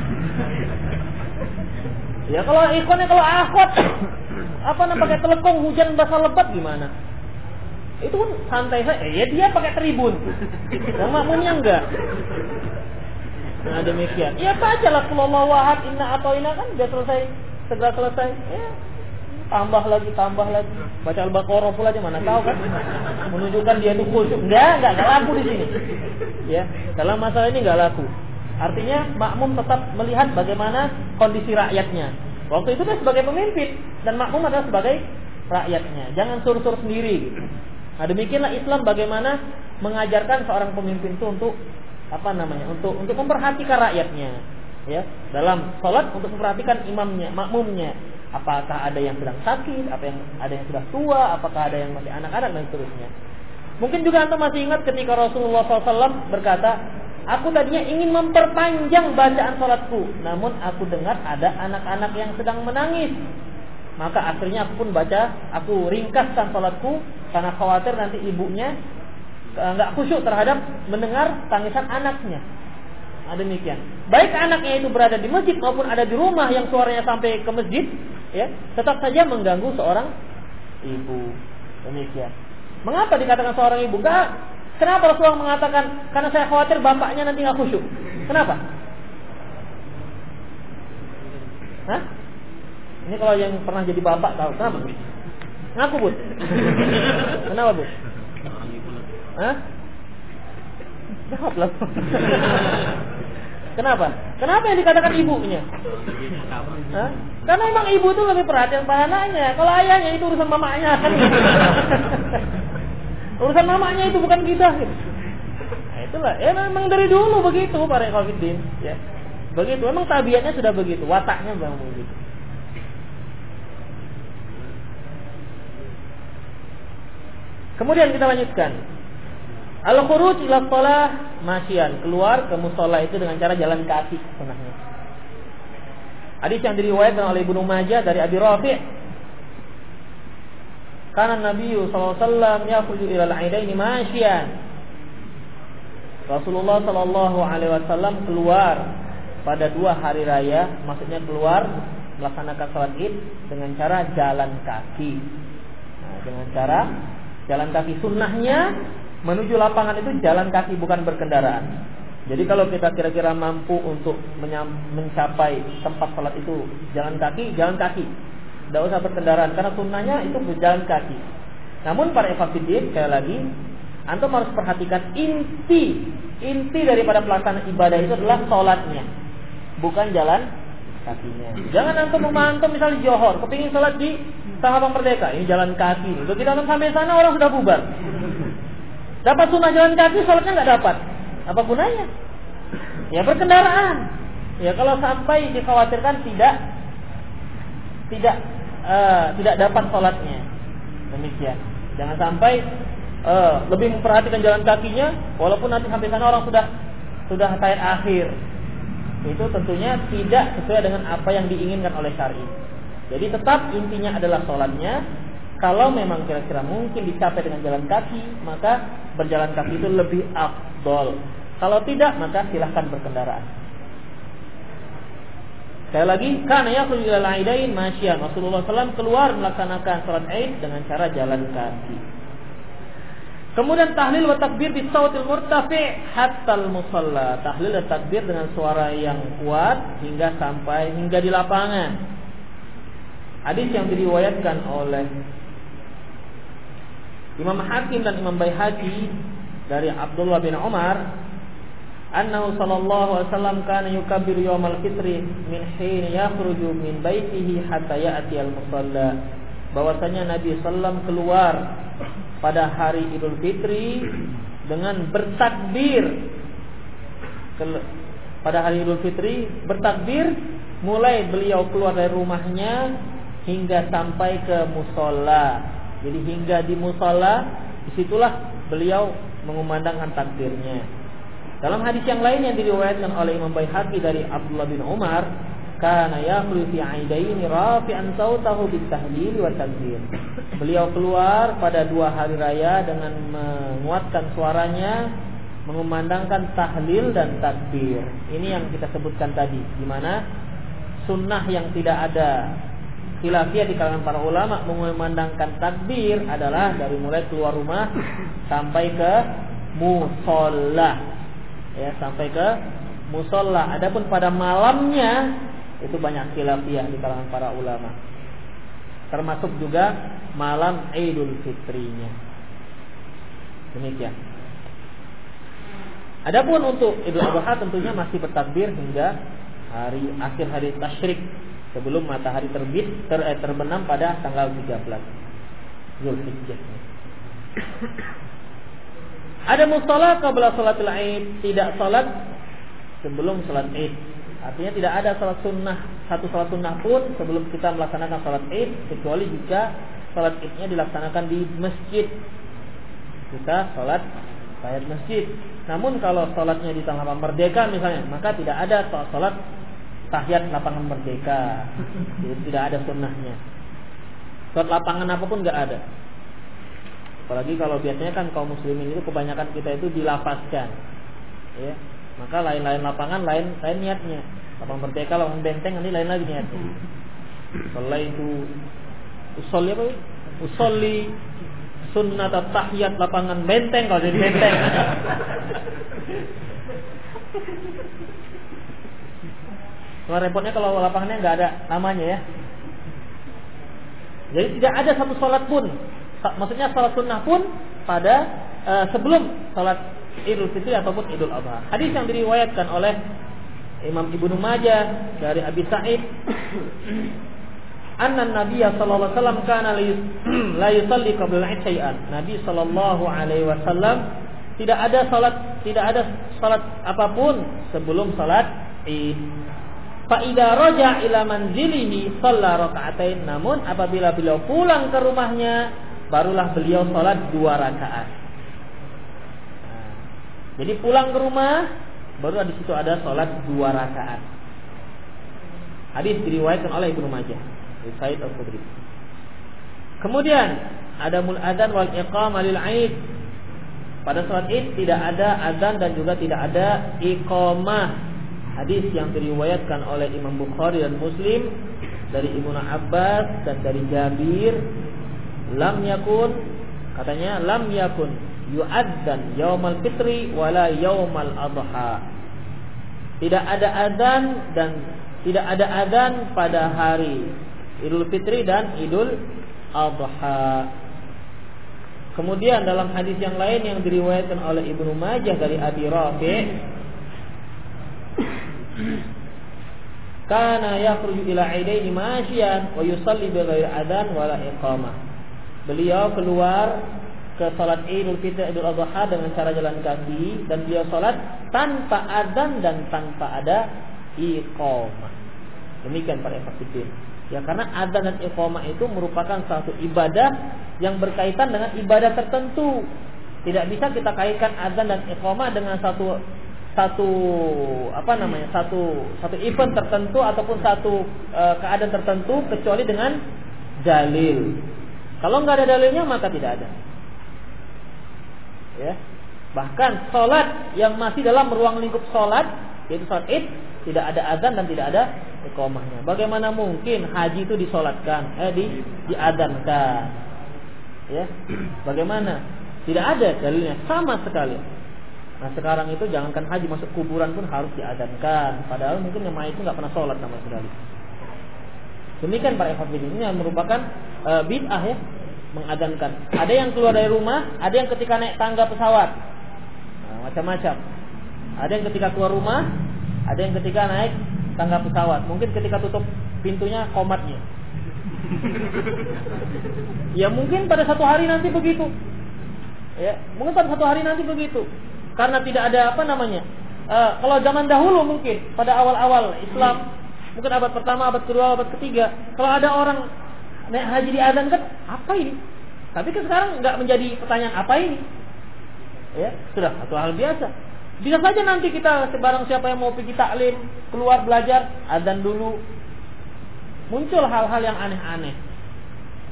A: Ya kalau ikonnya kalau akhwat apa namanya pakai telekong hujan basah lebat gimana? Itu pun santai saja. Ya dia pakai tribun. Yang makmumnya enggak. Nah demikian. Ya bacalah Allah wahad inna atau inna kan sudah selesai segera selesai. Ya tambah lagi tambah lagi. Baca al-baqarah pula di mana? Tahu kan? Menunjukkan dia itu khusyuk. Enggak enggak enggak laku di sini. Ya dalam masalah ini enggak laku. Artinya makmum tetap melihat bagaimana kondisi rakyatnya. Waktu itu dia sebagai pemimpin dan makmum adalah sebagai rakyatnya. Jangan sur-sur sendiri nah demikianlah Islam bagaimana mengajarkan seorang pemimpin itu untuk apa namanya untuk untuk memperhatikan rakyatnya. Ya dalam sholat untuk memperhatikan imamnya makmumnya apakah ada yang sedang sakit? Apa yang ada yang sudah tua? Apakah ada yang masih anak-anak? Dan seterusnya. Mungkin juga anda masih ingat ketika Rasulullah SAW berkata aku tadinya ingin memperpanjang bacaan sholatku namun aku dengar ada anak-anak yang sedang menangis. Maka akhirnya aku pun baca aku ringkaskan sholatku karena khawatir nanti ibunya Eh, nggak khusyuk terhadap mendengar tangisan anaknya. Nah, demikian. Baik anaknya itu berada di masjid maupun ada di rumah yang suaranya sampai ke masjid, ya, tetap saja mengganggu seorang ibu. Demikian. Mengapa dikatakan seorang ibu? Enggak. Kenapa Rasulullah mengatakan karena saya khawatir bapaknya nanti nggak khusyuk? Kenapa? Hah? Ini kalau yang pernah jadi bapak tahu kenapa? Ngaku bud. kenapa bu? Hah? Jawablah. Kenapa? Kenapa yang dikatakan ibunya? Hah? Karena emang ibu itu lebih perhatian pada anaknya. Kalau ayahnya itu urusan mamanya kan. urusan mamanya itu bukan kita. Gitu. Nah, itulah. Ya memang dari dulu begitu para ekofidin. Ya. Begitu. Emang tabiatnya sudah begitu. Wataknya memang begitu. Kemudian kita lanjutkan. Al-khuruj ila shalah masyian, keluar ke musola itu dengan cara jalan kaki sunahnya. Hadis yang diriwayatkan oleh Ibnu Majah dari Abi Rafi' Karena Nabi sallallahu alaihi wasallam yakhruju ila al-aidaini masyian. Rasulullah sallallahu alaihi wasallam keluar pada dua hari raya, maksudnya keluar melaksanakan salat Id dengan cara jalan kaki. Nah, dengan cara jalan kaki sunnahnya menuju lapangan itu jalan kaki bukan berkendaraan. Jadi kalau kita kira-kira mampu untuk mencapai tempat sholat itu jalan kaki, jalan kaki. Tidak usah berkendaraan karena sunnahnya itu berjalan kaki. Namun para evafidin sekali lagi, antum harus perhatikan inti inti daripada pelaksanaan ibadah itu adalah sholatnya, bukan jalan kakinya. Jangan antum memantau misalnya johor, kepingin sholat di Tanah Merdeka, ini jalan kaki. Begitu antum sampai sana orang sudah bubar. Dapat sunnah jalan kaki, sholatnya nggak dapat. Apa gunanya? Ya berkendaraan. Ya kalau sampai dikhawatirkan tidak tidak uh, tidak dapat sholatnya. Demikian. Jangan sampai uh, lebih memperhatikan jalan kakinya, walaupun nanti sampai sana orang sudah sudah tayat akhir. Itu tentunya tidak sesuai dengan apa yang diinginkan oleh syari. Jadi tetap intinya adalah sholatnya, kalau memang kira-kira mungkin dicapai dengan jalan kaki, maka berjalan kaki itu lebih afdol. Kalau tidak, maka silahkan berkendaraan. Sekali lagi, karena ya ilal aidain masyian. Rasulullah SAW keluar melaksanakan salat Aid dengan cara jalan kaki. Kemudian tahlil wa takbir di sautil murtafi hatta musalla. Tahlil dan takbir dengan suara yang kuat hingga sampai hingga di lapangan. Hadis yang diriwayatkan oleh Imam Hakim dan Imam Baihaqi dari Abdullah bin Umar annahu sallallahu alaihi wasallam kana yukabbiru yaumal fitri min hin yakhruju min baitihi hatta ya'ti al musalla bahwasanya Nabi sallam keluar pada hari Idul Fitri dengan bertakbir. Pada hari Idul Fitri bertakbir mulai beliau keluar dari rumahnya hingga sampai ke musola jadi hingga di musala di situlah beliau mengumandangkan takbirnya. Dalam hadis yang lain yang diriwayatkan oleh Imam Baihaqi dari Abdullah bin Umar, kana yaqulu fi aidaini rafi'an sautahu bitahlil wa takbir. Beliau keluar pada dua hari raya dengan menguatkan suaranya mengumandangkan tahlil dan takbir. Ini yang kita sebutkan tadi, di mana sunnah yang tidak ada khilafiyah di kalangan para ulama mengumandangkan takbir adalah dari mulai keluar rumah sampai ke musola. Ya sampai ke musola. Adapun pada malamnya itu banyak khilafiyah di kalangan para ulama. Termasuk juga malam Idul Fitrinya. Demikian. Adapun untuk Idul Adha tentunya masih bertakbir hingga hari akhir hari tasyrik sebelum matahari terbit ter, eh, terbenam pada tanggal 13 Zulhijjah. Ada musola qabla salatul Id, tidak salat sebelum salat Id. Artinya tidak ada salat sunnah satu salat sunnah pun sebelum kita melaksanakan salat Id kecuali jika salat Idnya dilaksanakan di masjid. Kita salat tahiyat masjid. Namun kalau salatnya di tanggal merdeka misalnya, maka tidak ada salat tahiyat lapangan merdeka. Jadi tidak ada sunnahnya. Surat lapangan apa pun nggak ada. Apalagi kalau biasanya kan kaum muslimin itu kebanyakan kita itu dilapaskan. Ya. Maka lain-lain lapangan lain lain niatnya. Lapangan merdeka, lapangan benteng ini lain lagi niatnya. Setelah itu usolli apa? Usolli sunnat tahiyat lapangan benteng kalau jadi benteng. Cuma repotnya kalau lapangannya nggak ada namanya ya. Jadi tidak ada satu sholat pun, maksudnya sholat sunnah pun pada uh, sebelum sholat Idul Fitri ataupun Idul Adha. Hadis yang diriwayatkan oleh Imam Ibnu Majah dari Abi Sa'id anna Nabi sallallahu alaihi wasallam kana la yusalli qabla al syai'an. Nabi sallallahu alaihi wasallam tidak ada salat tidak ada salat apa pun sebelum salat Id. Fa idza raja ila manzilihi shalla raka'atain. Namun apabila beliau pulang ke rumahnya, barulah beliau salat dua rakaat. Nah, jadi pulang ke rumah, baru di situ ada salat dua rakaat. Hadis diriwayatkan oleh Ibnu Majah. Said Al-Khudri. Kemudian ada mul adzan wal iqamah lil Aid. Pada salat Id tidak ada adzan dan juga tidak ada iqamah hadis yang diriwayatkan oleh Imam Bukhari dan Muslim dari Ibnu Abbas dan dari Jabir lam yakun katanya lam yakun yu'adzan yaumal fitri wala yaumal adha. Tidak ada adzan dan tidak ada adzan pada hari Idul Fitri dan Idul Adha. Kemudian dalam hadis yang lain yang diriwayatkan oleh Ibnu Majah dari Abi Rafi' Kana yakhruju ila aidaini masyian wa yusalli bighairi adzan wala iqamah. Beliau keluar ke salat Idul Fitri Idul Adha dengan cara jalan kaki dan beliau salat tanpa adzan dan tanpa ada iqamah. Demikian para fakir. Ya karena adzan dan iqamah itu merupakan satu ibadah yang berkaitan dengan ibadah tertentu. Tidak bisa kita kaitkan adzan dan iqamah dengan satu satu apa namanya satu satu event tertentu ataupun satu e, keadaan tertentu kecuali dengan dalil. Kalau nggak ada dalilnya maka tidak ada. Ya. Bahkan sholat yang masih dalam ruang lingkup sholat yaitu sholat id tidak ada azan dan tidak ada iqamahnya. Bagaimana mungkin haji itu disolatkan, eh di diadankan? Ya. Bagaimana? Tidak ada dalilnya sama sekali. Nah sekarang itu jangankan haji masuk kuburan pun harus diadankan. Padahal mungkin yang mayat itu nggak pernah sholat sama sekali. Demikian para ikhwan ini yang merupakan e, bid'ah ya mengadankan. Ada yang keluar dari rumah, ada yang ketika naik tangga pesawat, nah, macam-macam. Ada yang ketika keluar rumah, ada yang ketika naik tangga pesawat. Mungkin ketika tutup pintunya komatnya. ya mungkin pada satu hari nanti begitu. Ya, mungkin pada satu hari nanti begitu karena tidak ada apa namanya. Uh, kalau zaman dahulu mungkin pada awal-awal Islam, mungkin abad pertama, abad kedua, abad ketiga, kalau ada orang naik haji di kan apa ini? Tapi kan sekarang nggak menjadi pertanyaan apa ini. Ya, sudah satu hal biasa. Bisa saja nanti kita sebarang siapa yang mau pergi taklim, keluar belajar, adzan dulu. Muncul hal-hal yang aneh-aneh.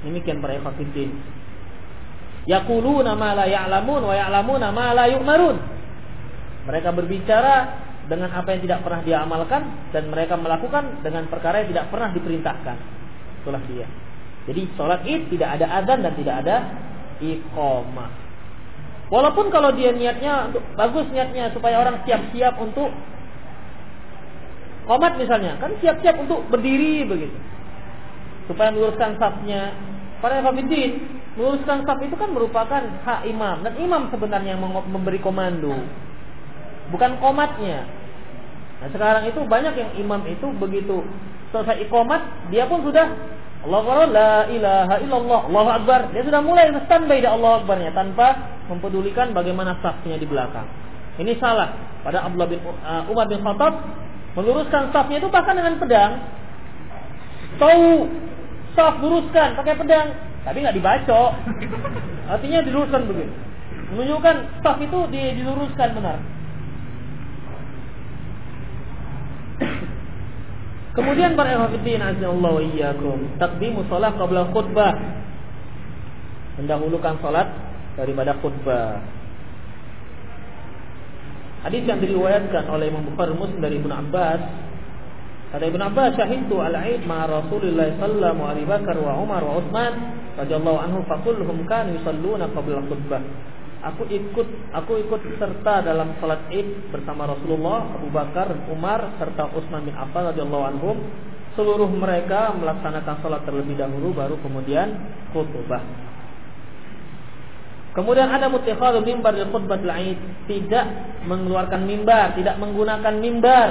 A: Demikian para ikhwatiddin. Yaquluna ma la ya'lamun wa ya'lamuna ma la yu'marun. Mereka berbicara dengan apa yang tidak pernah dia amalkan dan mereka melakukan dengan perkara yang tidak pernah diperintahkan. Itulah dia. Jadi sholat id tidak ada azan dan tidak ada iqamah. Walaupun kalau dia niatnya untuk bagus niatnya supaya orang siap-siap untuk komat misalnya, kan siap-siap untuk berdiri begitu. Supaya meluruskan safnya. Para hafidin, meluruskan saf itu kan merupakan hak imam dan imam sebenarnya yang memberi komando bukan komatnya. Nah sekarang itu banyak yang imam itu begitu selesai ikomat dia pun sudah Allah la ilaha illallah Allahu Akbar dia sudah mulai standby di Allah Akbarnya tanpa mempedulikan bagaimana safnya di belakang. Ini salah pada Abdullah bin uh, Umar bin Khattab meluruskan safnya itu bahkan dengan pedang. Tahu saf luruskan pakai pedang, tapi nggak dibaca. Artinya diluruskan begitu. Menunjukkan saf itu diluruskan benar. Kemudian para hafidin azallahu iyyakum, takdimu salat qabla khutbah. Mendahulukan salat daripada khutbah. Hadis yang diriwayatkan oleh Imam Bukhari Muslim dari Ibnu Abbas Kata Ibnu Abbas, syahidtu al-Aid ma Rasulillah sallallahu alaihi Bakar wa Umar wa Utsman radhiyallahu anhu fakulluhum kanu yusalluna qabla khutbah. Aku ikut aku ikut serta dalam salat Id bersama Rasulullah, Abu Bakar Umar serta Utsman bin Affan radhiyallahu anhum. Seluruh mereka melaksanakan salat terlebih dahulu baru kemudian khutbah. Kemudian ada mutikhadul mimbar di khutbah Id, tidak mengeluarkan mimbar, tidak menggunakan mimbar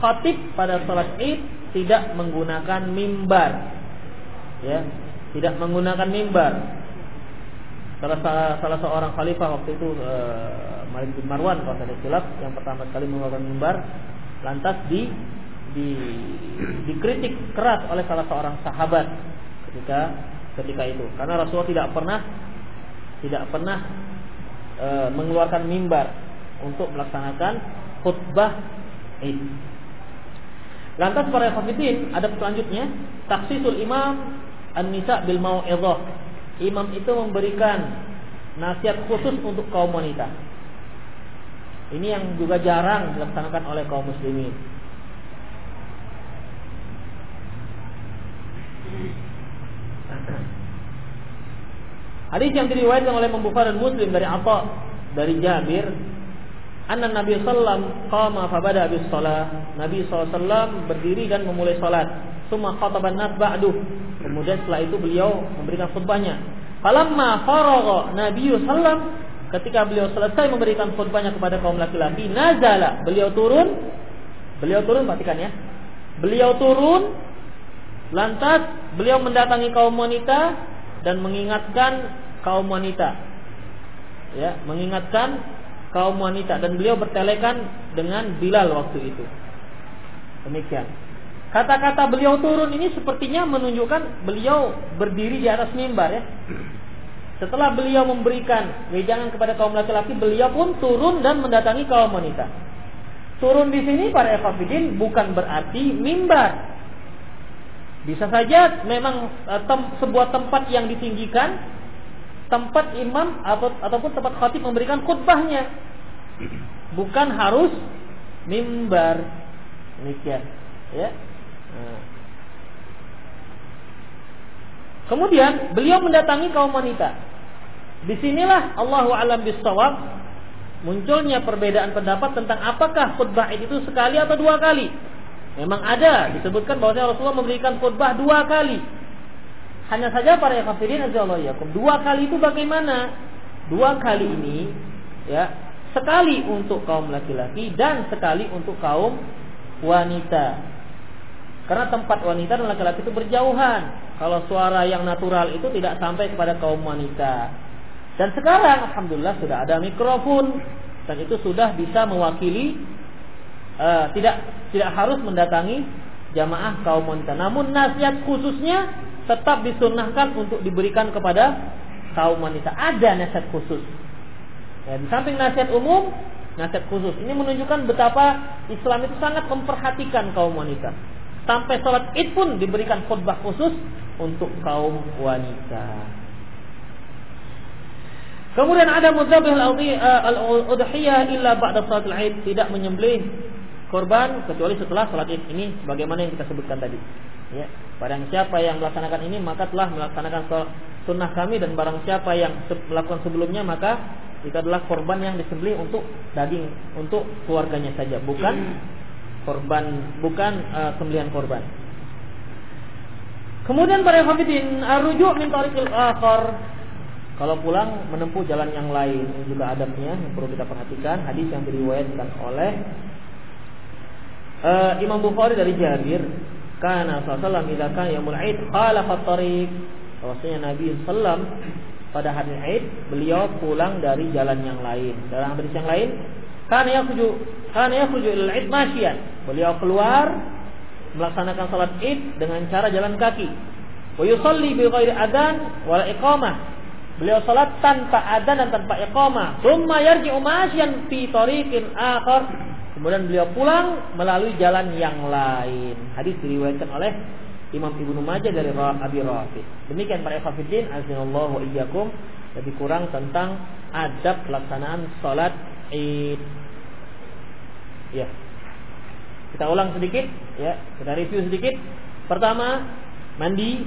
A: khatib pada salat Id tidak menggunakan mimbar. Ya, tidak menggunakan mimbar. Salah, salah, salah seorang khalifah waktu itu uh, Malik bin Marwan kalau tidak silap yang pertama sekali menggunakan mimbar lantas di, di dikritik keras oleh salah seorang sahabat ketika ketika itu karena Rasulullah tidak pernah tidak pernah uh, mengeluarkan mimbar untuk melaksanakan khutbah Id. Lantas para hafidin ada selanjutnya taksisul imam an-nisa bil mau'izah. Imam itu memberikan nasihat khusus untuk kaum wanita. Ini yang juga jarang dilaksanakan oleh kaum muslimin. Hadis yang diriwayatkan oleh Imam dan Muslim dari Atha dari Jabir Anna Nabi sallam qama fa bada bis shalah. Nabi sallam berdiri dan memulai salat. Summa khataban nas ba'du. Kemudian setelah itu beliau memberikan khutbahnya. Falamma faragha Nabi sallam ketika beliau selesai memberikan khutbahnya kepada kaum laki-laki, nazala, beliau turun. Beliau turun perhatikan ya. Beliau turun lantas beliau mendatangi kaum wanita dan mengingatkan kaum wanita. Ya, mengingatkan kaum wanita dan beliau bertelekan dengan Bilal waktu itu. Demikian. Kata-kata beliau turun ini sepertinya menunjukkan beliau berdiri di atas mimbar ya. Setelah beliau memberikan wejangan kepada kaum laki-laki, beliau pun turun dan mendatangi kaum wanita. Turun di sini para ekafidin bukan berarti mimbar. Bisa saja memang eh, tem, sebuah tempat yang ditinggikan, tempat imam atau ataupun tempat khatib memberikan khutbahnya. Bukan harus mimbar. Demikian, ya. Nah. Kemudian beliau mendatangi kaum wanita. Di sinilah Allahu alam bisawab munculnya perbedaan pendapat tentang apakah khutbah itu sekali atau dua kali. Memang ada disebutkan bahwa Rasulullah memberikan khutbah dua kali. Hanya saja para kafirin ya. Dua kali itu bagaimana? Dua kali ini ya sekali untuk kaum laki-laki dan sekali untuk kaum wanita. Karena tempat wanita dan laki-laki itu berjauhan. Kalau suara yang natural itu tidak sampai kepada kaum wanita. Dan sekarang alhamdulillah sudah ada mikrofon dan itu sudah bisa mewakili uh, tidak tidak harus mendatangi jamaah kaum wanita. Namun nasihat khususnya tetap disunahkan untuk diberikan kepada kaum wanita. Ada nasihat khusus. Ya, di samping nasihat umum, nasihat khusus. Ini menunjukkan betapa Islam itu sangat memperhatikan kaum wanita. Sampai sholat id pun diberikan khutbah khusus untuk kaum wanita. Kemudian ada muzabih al-udhiyah illa ba'da salatul id. Tidak menyembelih korban kecuali setelah sholat id. Ini sebagaimana yang kita sebutkan tadi. Ya, barang siapa yang melaksanakan ini maka telah melaksanakan sunnah kami dan barang siapa yang melakukan sebelumnya maka itu adalah korban yang disembelih untuk daging untuk keluarganya saja, bukan korban bukan uh, sembelihan korban. Kemudian para hafidin arujuk min tariqil akhar. Kalau pulang menempuh jalan yang lain. Ini juga adabnya yang perlu kita perhatikan. Hadis yang diriwayatkan oleh uh, Imam Bukhari dari Jabir. Karena sallallahu idza kana yaumul id khalafa tariq bahwasanya Nabi sallam pada hari Id beliau pulang dari jalan yang lain. Dalam hadis yang lain, karena yakhruju karena yakhruju ilal Id masyian. Beliau keluar melaksanakan salat Id dengan cara jalan kaki. Wa yusalli bi wal. Beliau salat tanpa adan dan tanpa iqamah. Tsumma yarji'u masyian fi tariqin akhar. Kemudian beliau pulang melalui jalan yang lain. Hadis diriwayatkan oleh Imam Ibnu Majah dari Abi Rafi. Demikian para ikhwatiddin azinallahu wa iyyakum lebih kurang tentang adab pelaksanaan salat Id. Ya. Kita ulang sedikit ya, kita review sedikit. Pertama, mandi,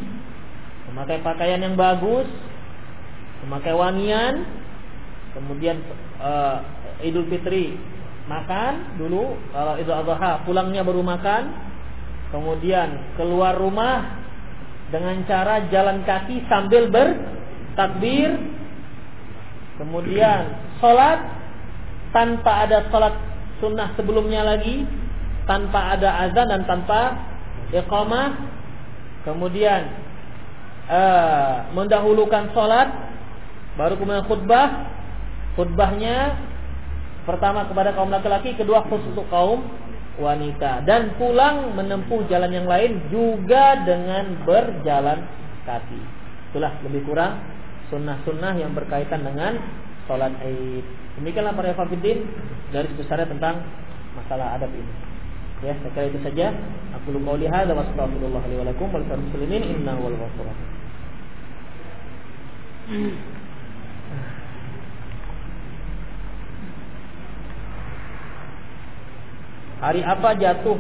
A: memakai pakaian yang bagus, memakai wangian, kemudian uh, Idul Fitri makan dulu, kalau Idul Adha pulangnya baru makan, Kemudian keluar rumah dengan cara jalan kaki sambil bertakbir. Kemudian sholat tanpa ada sholat sunnah sebelumnya lagi. tanpa ada azan dan tanpa iqamah kemudian uh, mendahulukan sholat baru kemudian khutbah khutbahnya pertama kepada kaum laki-laki kedua khusus untuk kaum wanita. Dan pulang menempuh jalan yang lain juga dengan berjalan kaki. Itulah lebih kurang sunnah-sunnah yang berkaitan dengan sholat id demikianlah para hafidin dari besarnya tentang masalah adab ini. Ya saya kira itu saja. Aku lupa lihat dan astagfirullah li wa muslimin. Wal Hari apa jatuh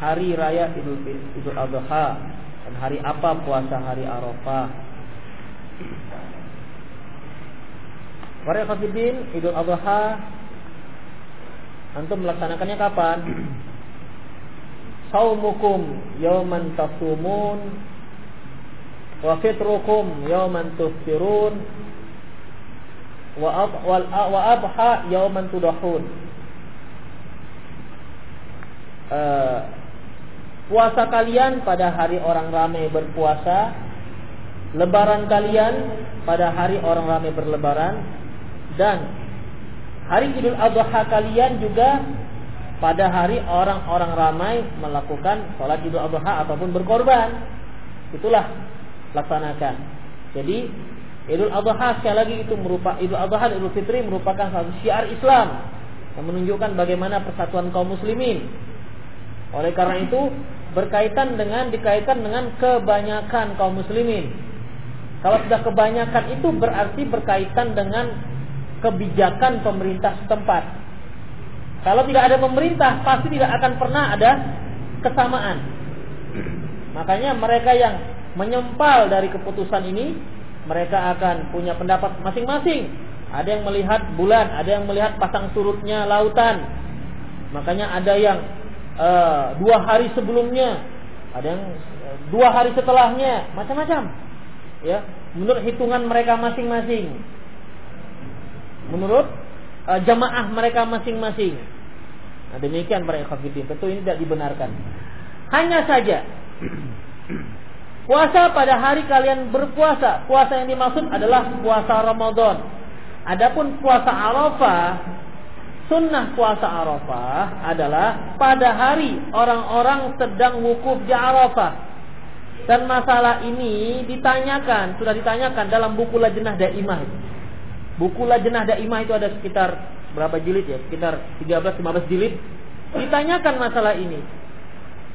A: hari raya Idul Idul Adha dan hari apa puasa hari Arafah? Para kafirin Idul Adha antum melaksanakannya kapan? Saumukum yauman tasumun wa fitrukum yauman tuftirun wa wa abha yauman tudahun uh, puasa kalian pada hari orang ramai berpuasa, lebaran kalian pada hari orang ramai berlebaran dan hari Idul Adha kalian juga pada hari orang-orang ramai melakukan sholat Idul Adha ataupun berkorban. Itulah laksanakan. Jadi Idul Adha sekali lagi itu merupakan Idul Adha dan Idul Fitri merupakan satu syiar Islam yang menunjukkan bagaimana persatuan kaum muslimin oleh karena itu berkaitan dengan dikaitkan dengan kebanyakan kaum muslimin. Kalau sudah kebanyakan itu berarti berkaitan dengan kebijakan pemerintah setempat. Kalau tidak ada pemerintah pasti tidak akan pernah ada kesamaan. Makanya mereka yang menyempal dari keputusan ini mereka akan punya pendapat masing-masing. Ada yang melihat bulan, ada yang melihat pasang surutnya lautan. Makanya ada yang uh, dua hari sebelumnya, ada yang uh, dua hari setelahnya, macam-macam. Ya, menurut hitungan mereka masing-masing. Menurut uh, jamaah mereka masing-masing. Nah, demikian para ikhwatiddin. Tentu ini tidak dibenarkan. Hanya saja puasa pada hari kalian berpuasa, puasa yang dimaksud adalah puasa Ramadan. Adapun puasa Arafah Sunnah puasa Arafah adalah pada hari orang-orang sedang wukuf di Arafah. Dan masalah ini ditanyakan, sudah ditanyakan dalam buku Lajnah Daimah. Buku Lajnah Daimah itu ada sekitar berapa jilid ya? Sekitar 13-15 jilid. Ditanyakan masalah ini.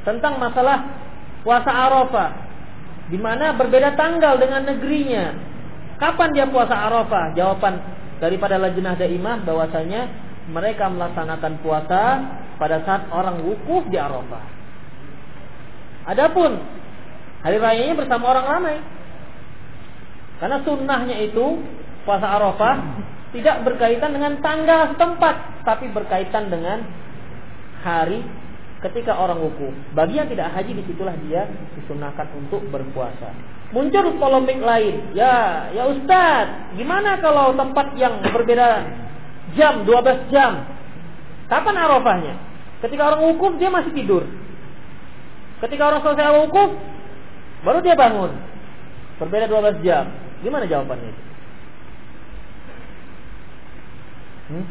A: Tentang masalah puasa Arafah. Di mana berbeda tanggal dengan negerinya. Kapan dia puasa Arafah? Jawaban daripada Lajnah Daimah bahwasanya mereka melaksanakan puasa pada saat orang wukuf di Arafah. Adapun hari rayanya bersama orang ramai. Karena sunnahnya itu puasa Arafah tidak berkaitan dengan tanggal setempat, tapi berkaitan dengan hari ketika orang wukuf. Bagi yang tidak haji di situlah dia disunahkan untuk berpuasa. Muncul polemik lain, ya, ya Ustadz, gimana kalau tempat yang berbeda jam, 12 jam. Kapan Arafahnya? Ketika orang wukuf dia masih tidur. Ketika orang selesai wukuf baru dia bangun. Berbeda 12 jam. Gimana jawabannya? Hmm?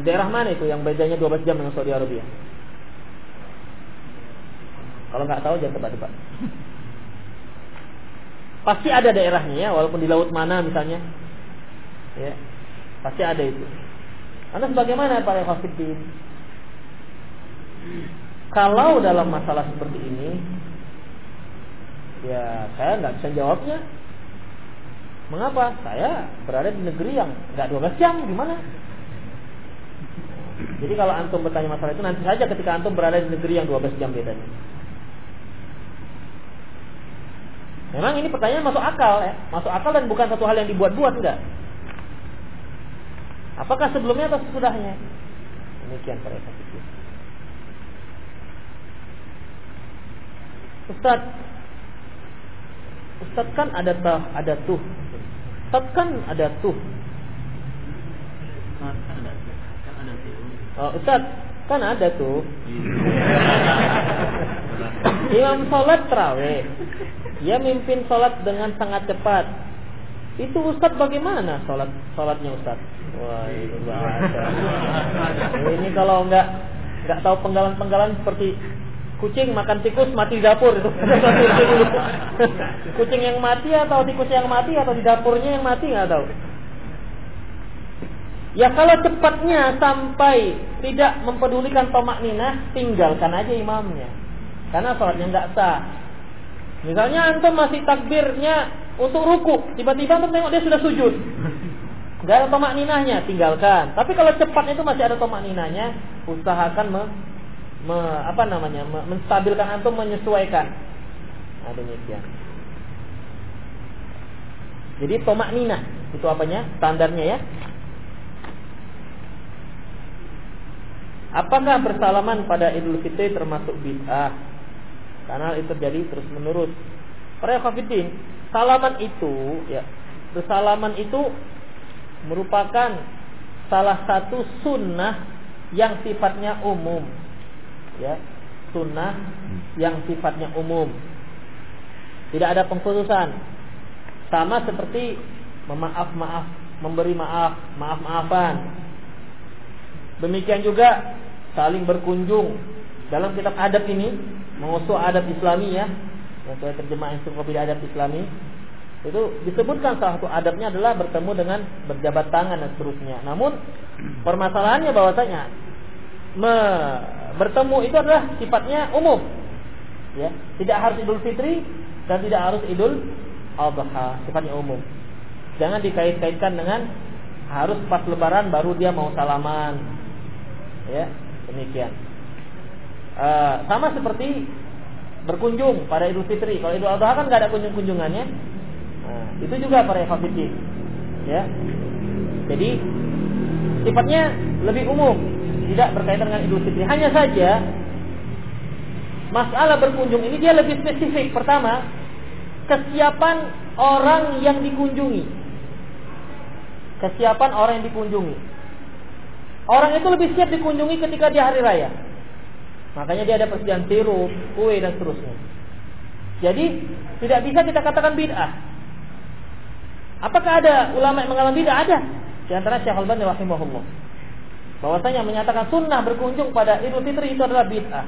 A: Di daerah mana itu yang bedanya 12 jam dengan Saudi Arabia? Kalau nggak tahu jangan tebak-tebak. Pasti ada daerahnya ya, walaupun di laut mana misalnya. Ya, pasti ada itu. Karena sebagaimana para hafidin kalau dalam masalah seperti ini ya saya nggak bisa jawabnya. Mengapa? Saya berada di negeri yang nggak 12 jam gimana jadi kalau antum bertanya masalah itu nanti saja ketika antum berada di negeri yang 12 jam bedanya memang ini pertanyaan masuk akal ya. Masuk akal dan bukan satu hal yang dibuat-buat enggak Apakah sebelumnya atau sesudahnya? Demikian para itu. Ustaz Ustaz kan ada tah, ada tuh. Ustaz kan ada tuh. Oh, Ustaz, Kan ada tuh. Imam sholat terawih. Dia mimpin sholat dengan sangat cepat. Itu Ustadz bagaimana sholat sholatnya Ustadz? Wah ini kalau nggak nggak tahu penggalan-penggalan seperti kucing makan tikus mati di dapur itu. kucing yang mati atau tikus yang mati atau di dapurnya yang mati nggak tahu. Ya kalau cepatnya sampai tidak mempedulikan tomak nina, tinggalkan aja imamnya. Karena sholatnya nggak sah. Misalnya antum masih takbirnya untuk ruku, tiba-tiba antum tengok dia sudah sujud. Gak ada tomak ninahnya, tinggalkan. Tapi kalau cepat itu masih ada tomak ninahnya, usahakan me, me, apa namanya, me, menstabilkan antum menyesuaikan. Nah demikian. Jadi tomak ninah itu apanya? Standarnya ya. Apakah bersalaman pada Idul Fitri termasuk bid'ah? Karena itu terjadi terus menerus. Para salaman itu ya, bersalaman itu merupakan salah satu sunnah yang sifatnya umum. Ya, sunnah yang sifatnya umum. Tidak ada pengkhususan. Sama seperti memaaf-maaf, memberi maaf, maaf-maafan. Demikian juga saling berkunjung dalam kitab adab ini mengusul adab Islami ya yang saya terjemah ensiklopedia adab Islami itu disebutkan salah satu adabnya adalah bertemu dengan berjabat tangan dan seterusnya. Namun permasalahannya bahwasanya me, bertemu itu adalah sifatnya umum. Ya, tidak harus Idul Fitri dan tidak harus Idul Adha, sifatnya umum. Jangan dikait-kaitkan dengan harus pas lebaran baru dia mau salaman. Ya, demikian. Uh, sama seperti berkunjung pada Idul Fitri. Kalau Idul Adha kan nggak ada kunjung-kunjungannya. Nah, itu juga para hafidin. Ya. Jadi sifatnya lebih umum, tidak berkaitan dengan Idul Fitri. Hanya saja masalah berkunjung ini dia lebih spesifik. Pertama, kesiapan orang yang dikunjungi. Kesiapan orang yang dikunjungi. Orang itu lebih siap dikunjungi ketika di hari raya. Makanya dia ada persediaan sirup, kue dan seterusnya. Jadi tidak bisa kita katakan bid'ah. Apakah ada ulama yang mengalami bid'ah? Ada. Di antara Syekh Al-Bani rahimahullah. Bahwasanya menyatakan sunnah berkunjung pada Idul Fitri itu adalah bid'ah.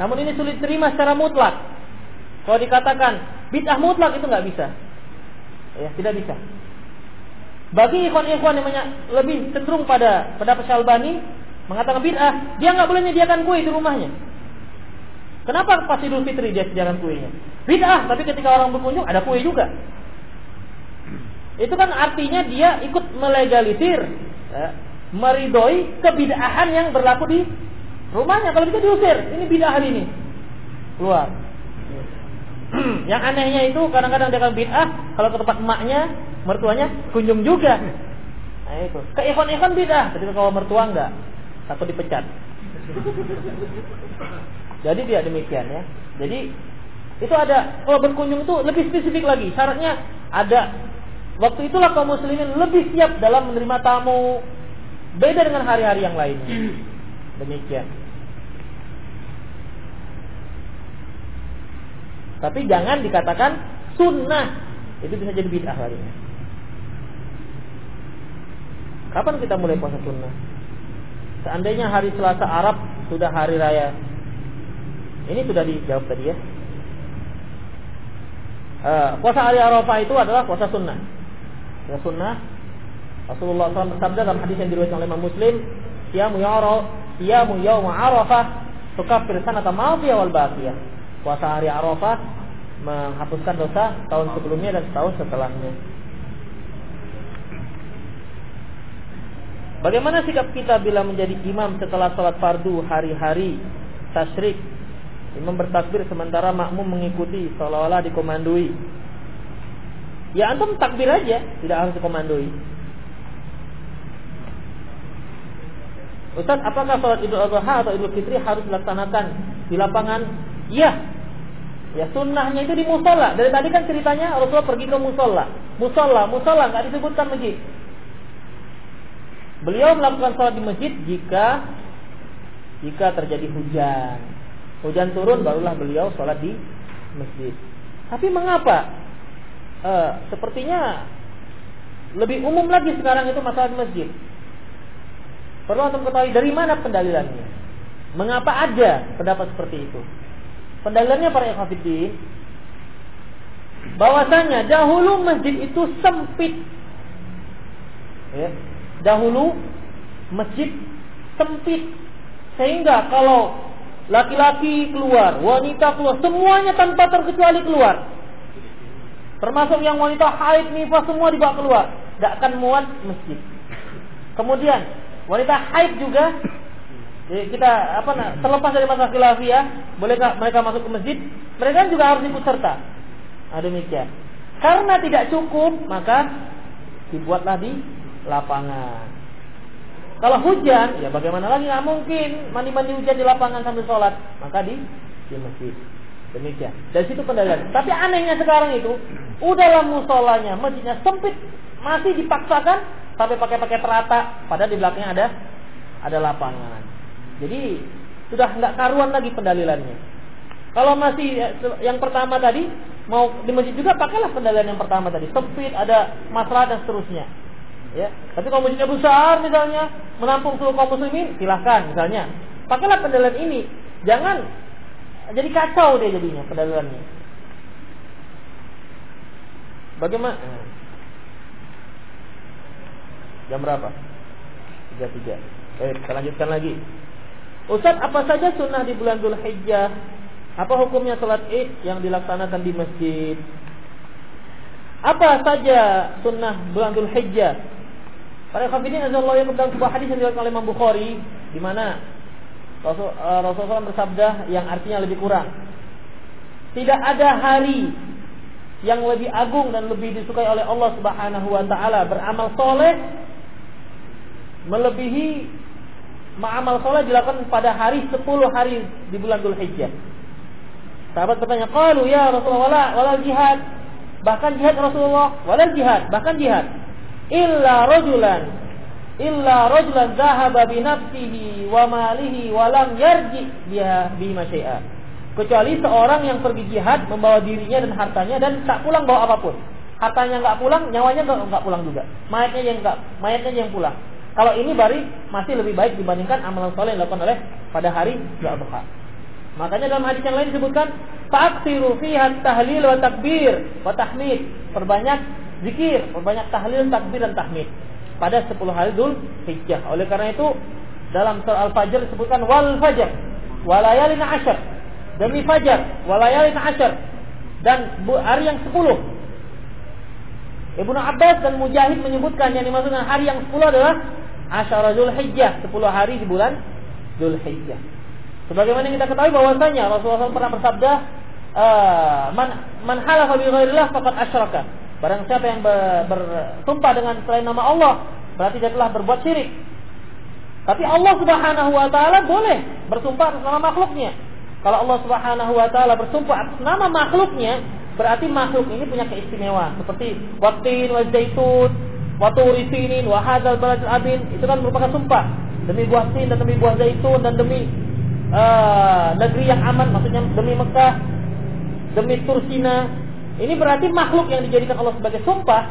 A: Namun ini sulit terima secara mutlak. Kalau dikatakan bid'ah mutlak itu nggak bisa. Ya, tidak bisa. Bagi ikhwan-ikhwan yang lebih cenderung pada pendapat Syalbani mengatakan bid'ah, dia nggak boleh menyediakan kue di rumahnya. Kenapa pas Idul Fitri dia sediakan kuenya? Bid'ah, tapi ketika orang berkunjung ada kue juga. Itu kan artinya dia ikut melegalisir, ya, meridoi kebid'ahan yang berlaku di rumahnya. Kalau kita diusir, ini bid'ah hari ini. Keluar. yang anehnya itu kadang-kadang dia akan bid'ah, kalau ke tempat emaknya, mertuanya kunjung juga. Nah itu. Ke ikhwan-ikhwan bid'ah, ketika kalau mertua enggak atau dipecat. Jadi dia demikian ya. Jadi itu ada kalau berkunjung itu lebih spesifik lagi. Syaratnya ada waktu itulah kaum muslimin lebih siap dalam menerima tamu. Beda dengan hari-hari yang lainnya. Demikian. Tapi jangan dikatakan sunnah. Itu bisa jadi bid'ah lagi. Kapan kita mulai puasa sunnah? Seandainya hari Selasa Arab sudah hari raya. Ini sudah dijawab tadi ya. Uh, puasa hari Arafah itu adalah puasa sunnah. Ya sunnah. Rasulullah SAW bersabda dalam hadis yang diriwayatkan oleh Imam Muslim, "Siyamu ya'ra, siyamu yaum Arafah tukaffir sanata madhiyah wal baqiyah." Puasa hari Arafah menghapuskan dosa tahun sebelumnya dan tahun setelahnya. Bagaimana sikap kita bila menjadi imam setelah sholat fardu hari-hari tasyrik? Imam bertakbir sementara makmum mengikuti seolah-olah dikomandoi. Ya antum takbir aja, tidak harus dikomandoi. Ustaz, apakah sholat Idul Adha atau Idul Fitri harus dilaksanakan di lapangan? Iya. Ya sunnahnya itu di musola. Dari tadi kan ceritanya Rasulullah pergi ke musola. Musola, musola nggak disebutkan masjid. Beliau melakukan sholat di masjid jika jika terjadi hujan. Hujan turun barulah beliau sholat di masjid. Tapi mengapa? E, sepertinya lebih umum lagi sekarang itu masalah di masjid. Perlu untuk ketahui dari mana pendalilannya. Mengapa ada pendapat seperti itu? Pendalilannya para ikhwatiddin bahwasanya dahulu masjid itu sempit. Ya. Dahulu masjid sempit sehingga kalau laki-laki keluar, wanita keluar, semuanya tanpa terkecuali keluar. Termasuk yang wanita haid, nifas semua dibawa keluar, tidak akan muat masjid. Kemudian wanita haid juga kita apa nah, terlepas dari masalah khilafiyah, bolehkah mereka masuk ke masjid? Mereka juga harus ikut serta. Nah, demikian. Karena tidak cukup, maka dibuatlah di lapangan. Kalau hujan, ya bagaimana lagi? Nggak mungkin mandi-mandi hujan di lapangan sambil sholat. Maka di di masjid. Demikian. Dari situ pendalilan. Tapi anehnya sekarang itu, udahlah musolanya, masjidnya sempit, masih dipaksakan sampai pakai-pakai terata, padahal di belakangnya ada ada lapangan. Jadi sudah nggak karuan lagi pendalilannya. Kalau masih ya, yang pertama tadi mau di masjid juga pakailah pendalilan yang pertama tadi, sempit, ada masalah dan seterusnya. Ya. Tapi kalau masjidnya besar misalnya menampung seluruh kaum muslimin, silahkan misalnya. Pakailah pendalilan ini. Jangan jadi kacau dia jadinya pendalilannya. Bagaimana? Jam berapa? Tiga tiga. Eh, kita lanjutkan lagi. Ustaz, apa saja sunnah di bulan Dhul Hijjah? Apa hukumnya sholat id yang dilaksanakan di masjid? Apa saja sunnah bulan Dhul Hijjah Para kafirin azallahu yang sebuah hadis yang diriwayatkan oleh Imam Bukhari di mana Rasul, uh, Rasulullah bersabda yang artinya lebih kurang. Tidak ada hari yang lebih agung dan lebih disukai oleh Allah Subhanahu wa taala beramal soleh melebihi amal soleh dilakukan pada hari 10 hari di bulan Dhul Hijjah. Sahabat bertanya, "Qalu ya Rasulullah wala jihad?" Bahkan jihad Rasulullah, wala jihad, bahkan jihad illa rajulan illa rajulan dhahaba bi nafsihi wa malihi wa lam yarji biha bima syai'a kecuali seorang yang pergi jihad membawa dirinya dan hartanya dan tak pulang bawa apa pun. Hartanya nggak pulang nyawanya nggak pulang juga. Mayatnya yang nggak mayatnya yang pulang. Kalau ini bari masih lebih baik dibandingkan amalan soleh yang dilakukan oleh pada hari Adha. Makanya dalam hadis yang lain disebutkan fa'ksiru fiha tahlil wa takbir wa tahmid. Perbanyak zikir, perbanyak tahlil, takbir dan tahmid pada 10 hari Dzul Hijjah. Oleh karena itu dalam surah Al-Fajr disebutkan wal fajr walayalin asyar. Demi fajar walayalin asyar. Dan hari yang 10 Ibnu Abbas dan Mujahid menyebutkan yang dimaksud dengan hari yang 10 adalah Asyara Dzul Hijjah. 10 hari di bulan Dzul Hijjah. Sebagaimana kita ketahui bahwasanya Rasulullah SAW pernah bersabda uh, man man halafa bi ghairillah faqad asyraka Barang siapa yang bersumpah dengan selain nama Allah, berarti dia telah berbuat syirik. Tapi Allah Subhanahu wa taala boleh bersumpah atas nama makhluknya. Kalau Allah Subhanahu wa taala bersumpah atas nama makhluknya, berarti makhluk ini punya keistimewaan seperti watin wa zaitun, wa turi sinin, wa hadzal amin. Itu kan merupakan sumpah demi buah sin dan demi buah zaitun dan demi uh, negeri yang aman, maksudnya demi Mekah, demi Tursina, ini berarti makhluk yang dijadikan Allah sebagai sumpah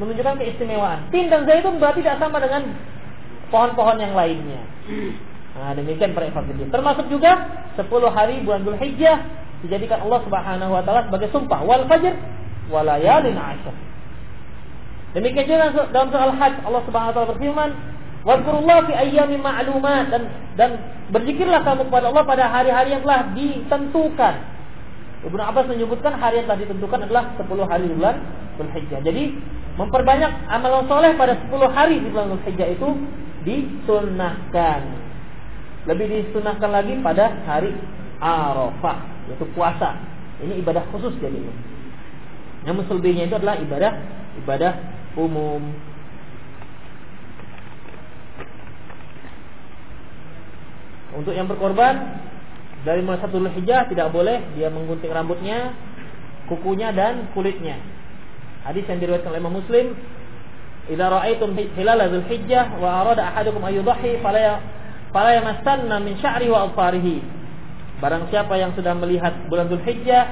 A: menunjukkan keistimewaan. Tin dan zaitun berarti tidak sama dengan pohon-pohon yang lainnya. Nah, demikian para ikhwan Termasuk juga 10 hari bulan Dhul Hijjah dijadikan Allah Subhanahu wa taala sebagai sumpah wal fajr walayalin asyr. Demikian juga dalam soal Hajj Allah Subhanahu wa taala berfirman, "Wadhkurullah fi ayyamin ma'lumat" dan dan berzikirlah kamu kepada Allah pada hari-hari yang telah ditentukan. Ibnu Abbas menyebutkan hari yang telah ditentukan adalah 10 hari bulan Dzulhijjah. Jadi memperbanyak amalan soleh pada 10 hari di bulan Dzulhijjah itu disunahkan. Lebih disunahkan lagi pada hari Arafah, yaitu puasa. Ini ibadah khusus jadi. Namun selebihnya itu adalah ibadah ibadah umum. Untuk yang berkorban dari mulai satu hijjah tidak boleh dia menggunting rambutnya, kukunya dan kulitnya. Hadis yang diriwayatkan oleh Imam Muslim, "Idza ra'aitum hilal Dzulhijjah wa arada ahadukum ay yudhi fala fala yamassanna min sya'ri wa afarihi. Barang siapa yang sudah melihat bulan Dzulhijjah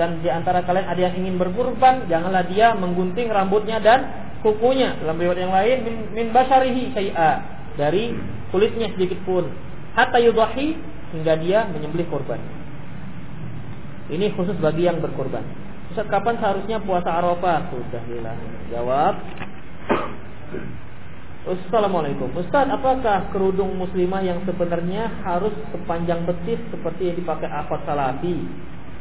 A: dan di antara kalian ada yang ingin berkurban, janganlah dia menggunting rambutnya dan kukunya. Dalam riwayat yang lain min, min basyarihi syai'a dari kulitnya sedikit pun hatta yudahi hingga dia menyembelih korban. Ini khusus bagi yang berkorban. Ustaz kapan seharusnya puasa Arafah? Sudah hilang. Jawab. Assalamualaikum Ustaz apakah kerudung muslimah yang sebenarnya harus sepanjang betis Seperti yang dipakai akhwat salafi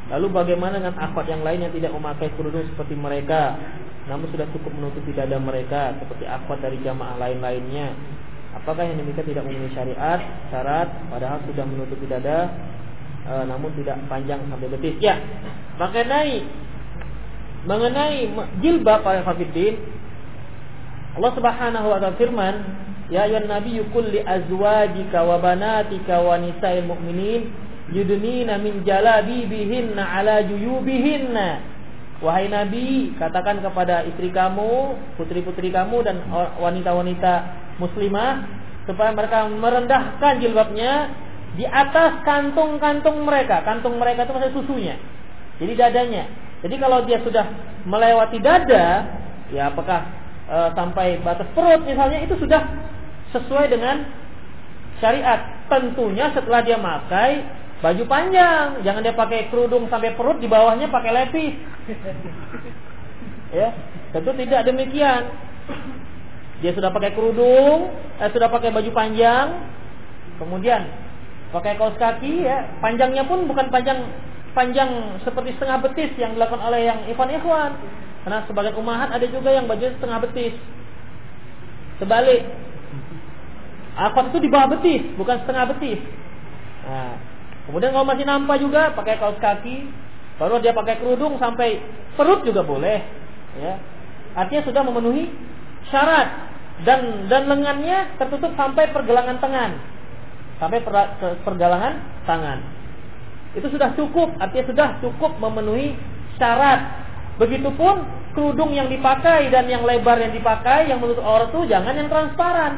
A: Lalu bagaimana dengan akhwat yang lain yang tidak memakai kerudung seperti mereka Namun sudah cukup menutupi dada mereka Seperti akhwat dari jamaah lain-lainnya Apakah yang demikian tidak memenuhi syariat Syarat padahal sudah menutupi dada e, Namun tidak panjang sampai betis Ya Mengenai Mengenai jilbab para hafidin Allah Subhanahu wa taala firman, "Ya ayyuhan nabiyyu qul li azwajika wa banatika wa nisa'il mu'minin yudnina min jalabibihinna ala juyubihinna." Wahai Nabi, katakan kepada istri kamu, putri-putri kamu dan wanita-wanita muslimah supaya mereka merendahkan jilbabnya di atas kantung-kantung mereka. Kantung mereka itu maksudnya susunya. Jadi dadanya. Jadi kalau dia sudah melewati dada, ya apakah e, sampai batas perut misalnya itu sudah sesuai dengan syariat. Tentunya setelah dia pakai baju panjang, jangan dia pakai kerudung sampai perut di bawahnya pakai lepis. ya, tentu tidak demikian. Dia sudah pakai kerudung, eh, sudah pakai baju panjang, kemudian pakai kaos kaki ya, panjangnya pun bukan panjang panjang seperti setengah betis yang dilakukan oleh yang ikhwan ikhwan karena sebagian umahat ada juga yang baju setengah betis. Sebalik. Akot itu di bawah betis, bukan setengah betis. Nah, kemudian kalau masih nampak juga pakai kaos kaki, baru dia pakai kerudung sampai perut juga boleh. Ya. Artinya sudah memenuhi syarat dan dan lengannya tertutup sampai pergelangan tangan. Sampai per, pergelangan tangan. Itu sudah cukup, artinya sudah cukup memenuhi syarat Begitupun kerudung yang dipakai dan yang lebar yang dipakai yang menutup aurat itu jangan yang transparan.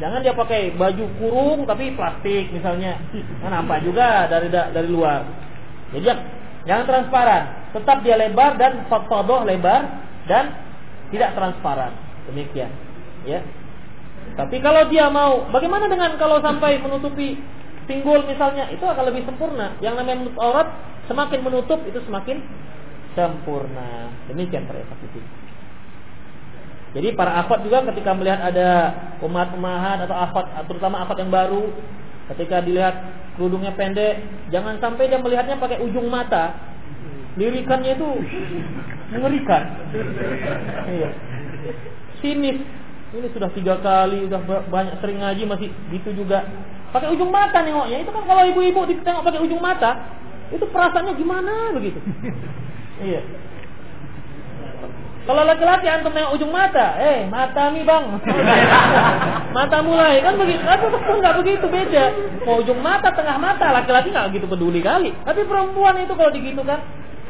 A: Jangan dia pakai baju kurung tapi plastik misalnya. Kan nampak juga dari dari luar. Jadi jangan transparan. Tetap dia lebar dan fotodoh lebar dan tidak transparan. Demikian. Ya. Tapi kalau dia mau, bagaimana dengan kalau sampai menutupi pinggul misalnya, itu akan lebih sempurna. Yang namanya menutup aurat, semakin menutup itu semakin sempurna. Demikian para ikhwat Jadi para akhwat juga ketika melihat ada umat-umahat atau akhwat terutama akhwat yang baru ketika dilihat kerudungnya pendek, jangan sampai dia melihatnya pakai ujung mata. Lirikannya itu mengerikan. Iya. Sinis. Ini sudah tiga kali, sudah banyak sering ngaji masih gitu juga. Pakai ujung mata nengoknya. Itu kan kalau ibu-ibu ditengok pakai ujung mata, itu perasaannya gimana begitu? Iya. Kalau laki-laki antum nengok ujung mata, eh mata nih bang, mata mulai kan begitu. Tapi perempuan nggak begitu beda. Mau ujung mata, tengah mata, laki-laki nggak begitu peduli kali. Tapi perempuan itu kalau digitu kan,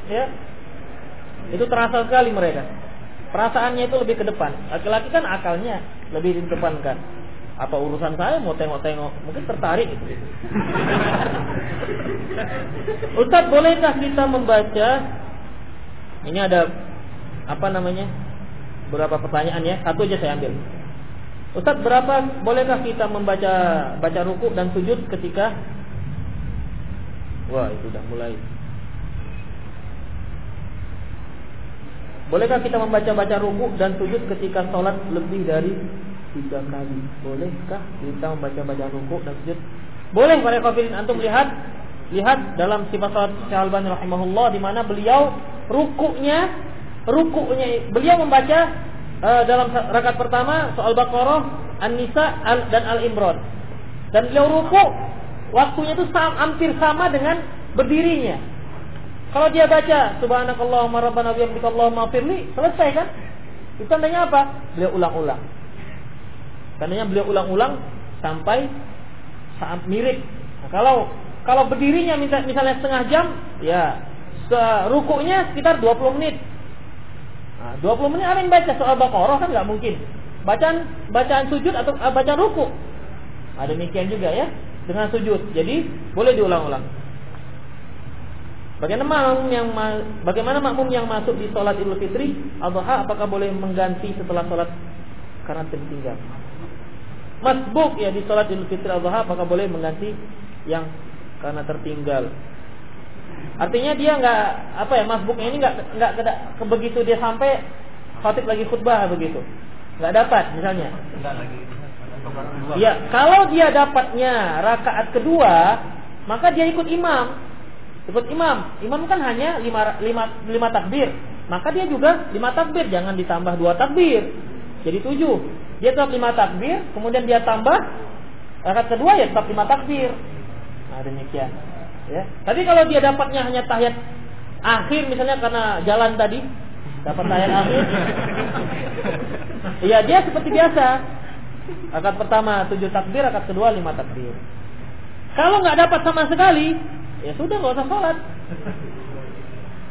A: ya itu terasa sekali mereka. Perasaannya itu lebih ke depan. Laki-laki kan akalnya lebih di depan kan. Apa urusan saya mau tengok-tengok? Mungkin tertarik itu. Ustaz, bolehkah kita membaca ini ada apa namanya? Beberapa pertanyaan ya. Satu aja saya ambil. Ustaz, berapa bolehkah kita membaca baca ruku dan sujud ketika Wah, itu sudah mulai. Bolehkah kita membaca-baca ruku dan sujud ketika sholat lebih dari tiga kali? Bolehkah kita membaca-baca ruku dan sujud? Boleh para kafirin antum lihat lihat dalam sifat salat Syalbani rahimahullah di mana beliau rukuknya rukuknya beliau membaca uh, dalam rakaat pertama soal Baqarah, An-Nisa Al, dan Al-Imran. Dan beliau rukuk waktunya itu sama, hampir sama dengan berdirinya. Kalau dia baca subhanakallahumma rabbana wa bihamdika allahumma firli, selesai kan? Itu tandanya apa? Beliau ulang-ulang. Tandanya beliau ulang-ulang sampai saat mirip. Nah, kalau kalau berdirinya misalnya setengah jam, ya rukuknya sekitar 20 menit. Nah, 20 menit apa yang baca soal Baqarah kan nggak mungkin. Bacaan bacaan sujud atau uh, bacaan ruku. Ada demikian juga ya dengan sujud. Jadi boleh diulang-ulang. Bagaimana makmum yang bagaimana makmum yang masuk di sholat Idul Fitri Adha apakah boleh mengganti setelah sholat karena tertinggal? Masbuk ya di sholat Idul Fitri Adha apakah boleh mengganti yang karena tertinggal? Artinya dia nggak apa ya masbuknya ini nggak nggak begitu dia sampai khatib lagi khutbah begitu nggak dapat misalnya. Ya kalau dia dapatnya rakaat kedua maka dia ikut imam ikut imam. Imam kan hanya lima, lima, lima takbir. Maka dia juga lima takbir, jangan ditambah dua takbir. Jadi tujuh. Dia tetap lima takbir, kemudian dia tambah rakaat kedua ya tetap lima takbir. Nah demikian. Ya. Tapi kalau dia dapatnya hanya tahiyat akhir misalnya karena jalan tadi dapat tahiyat akhir, Iya dia seperti biasa. Rakaat pertama tujuh takbir, rakaat kedua lima takbir. Kalau nggak dapat sama sekali, ya sudah nggak usah sholat.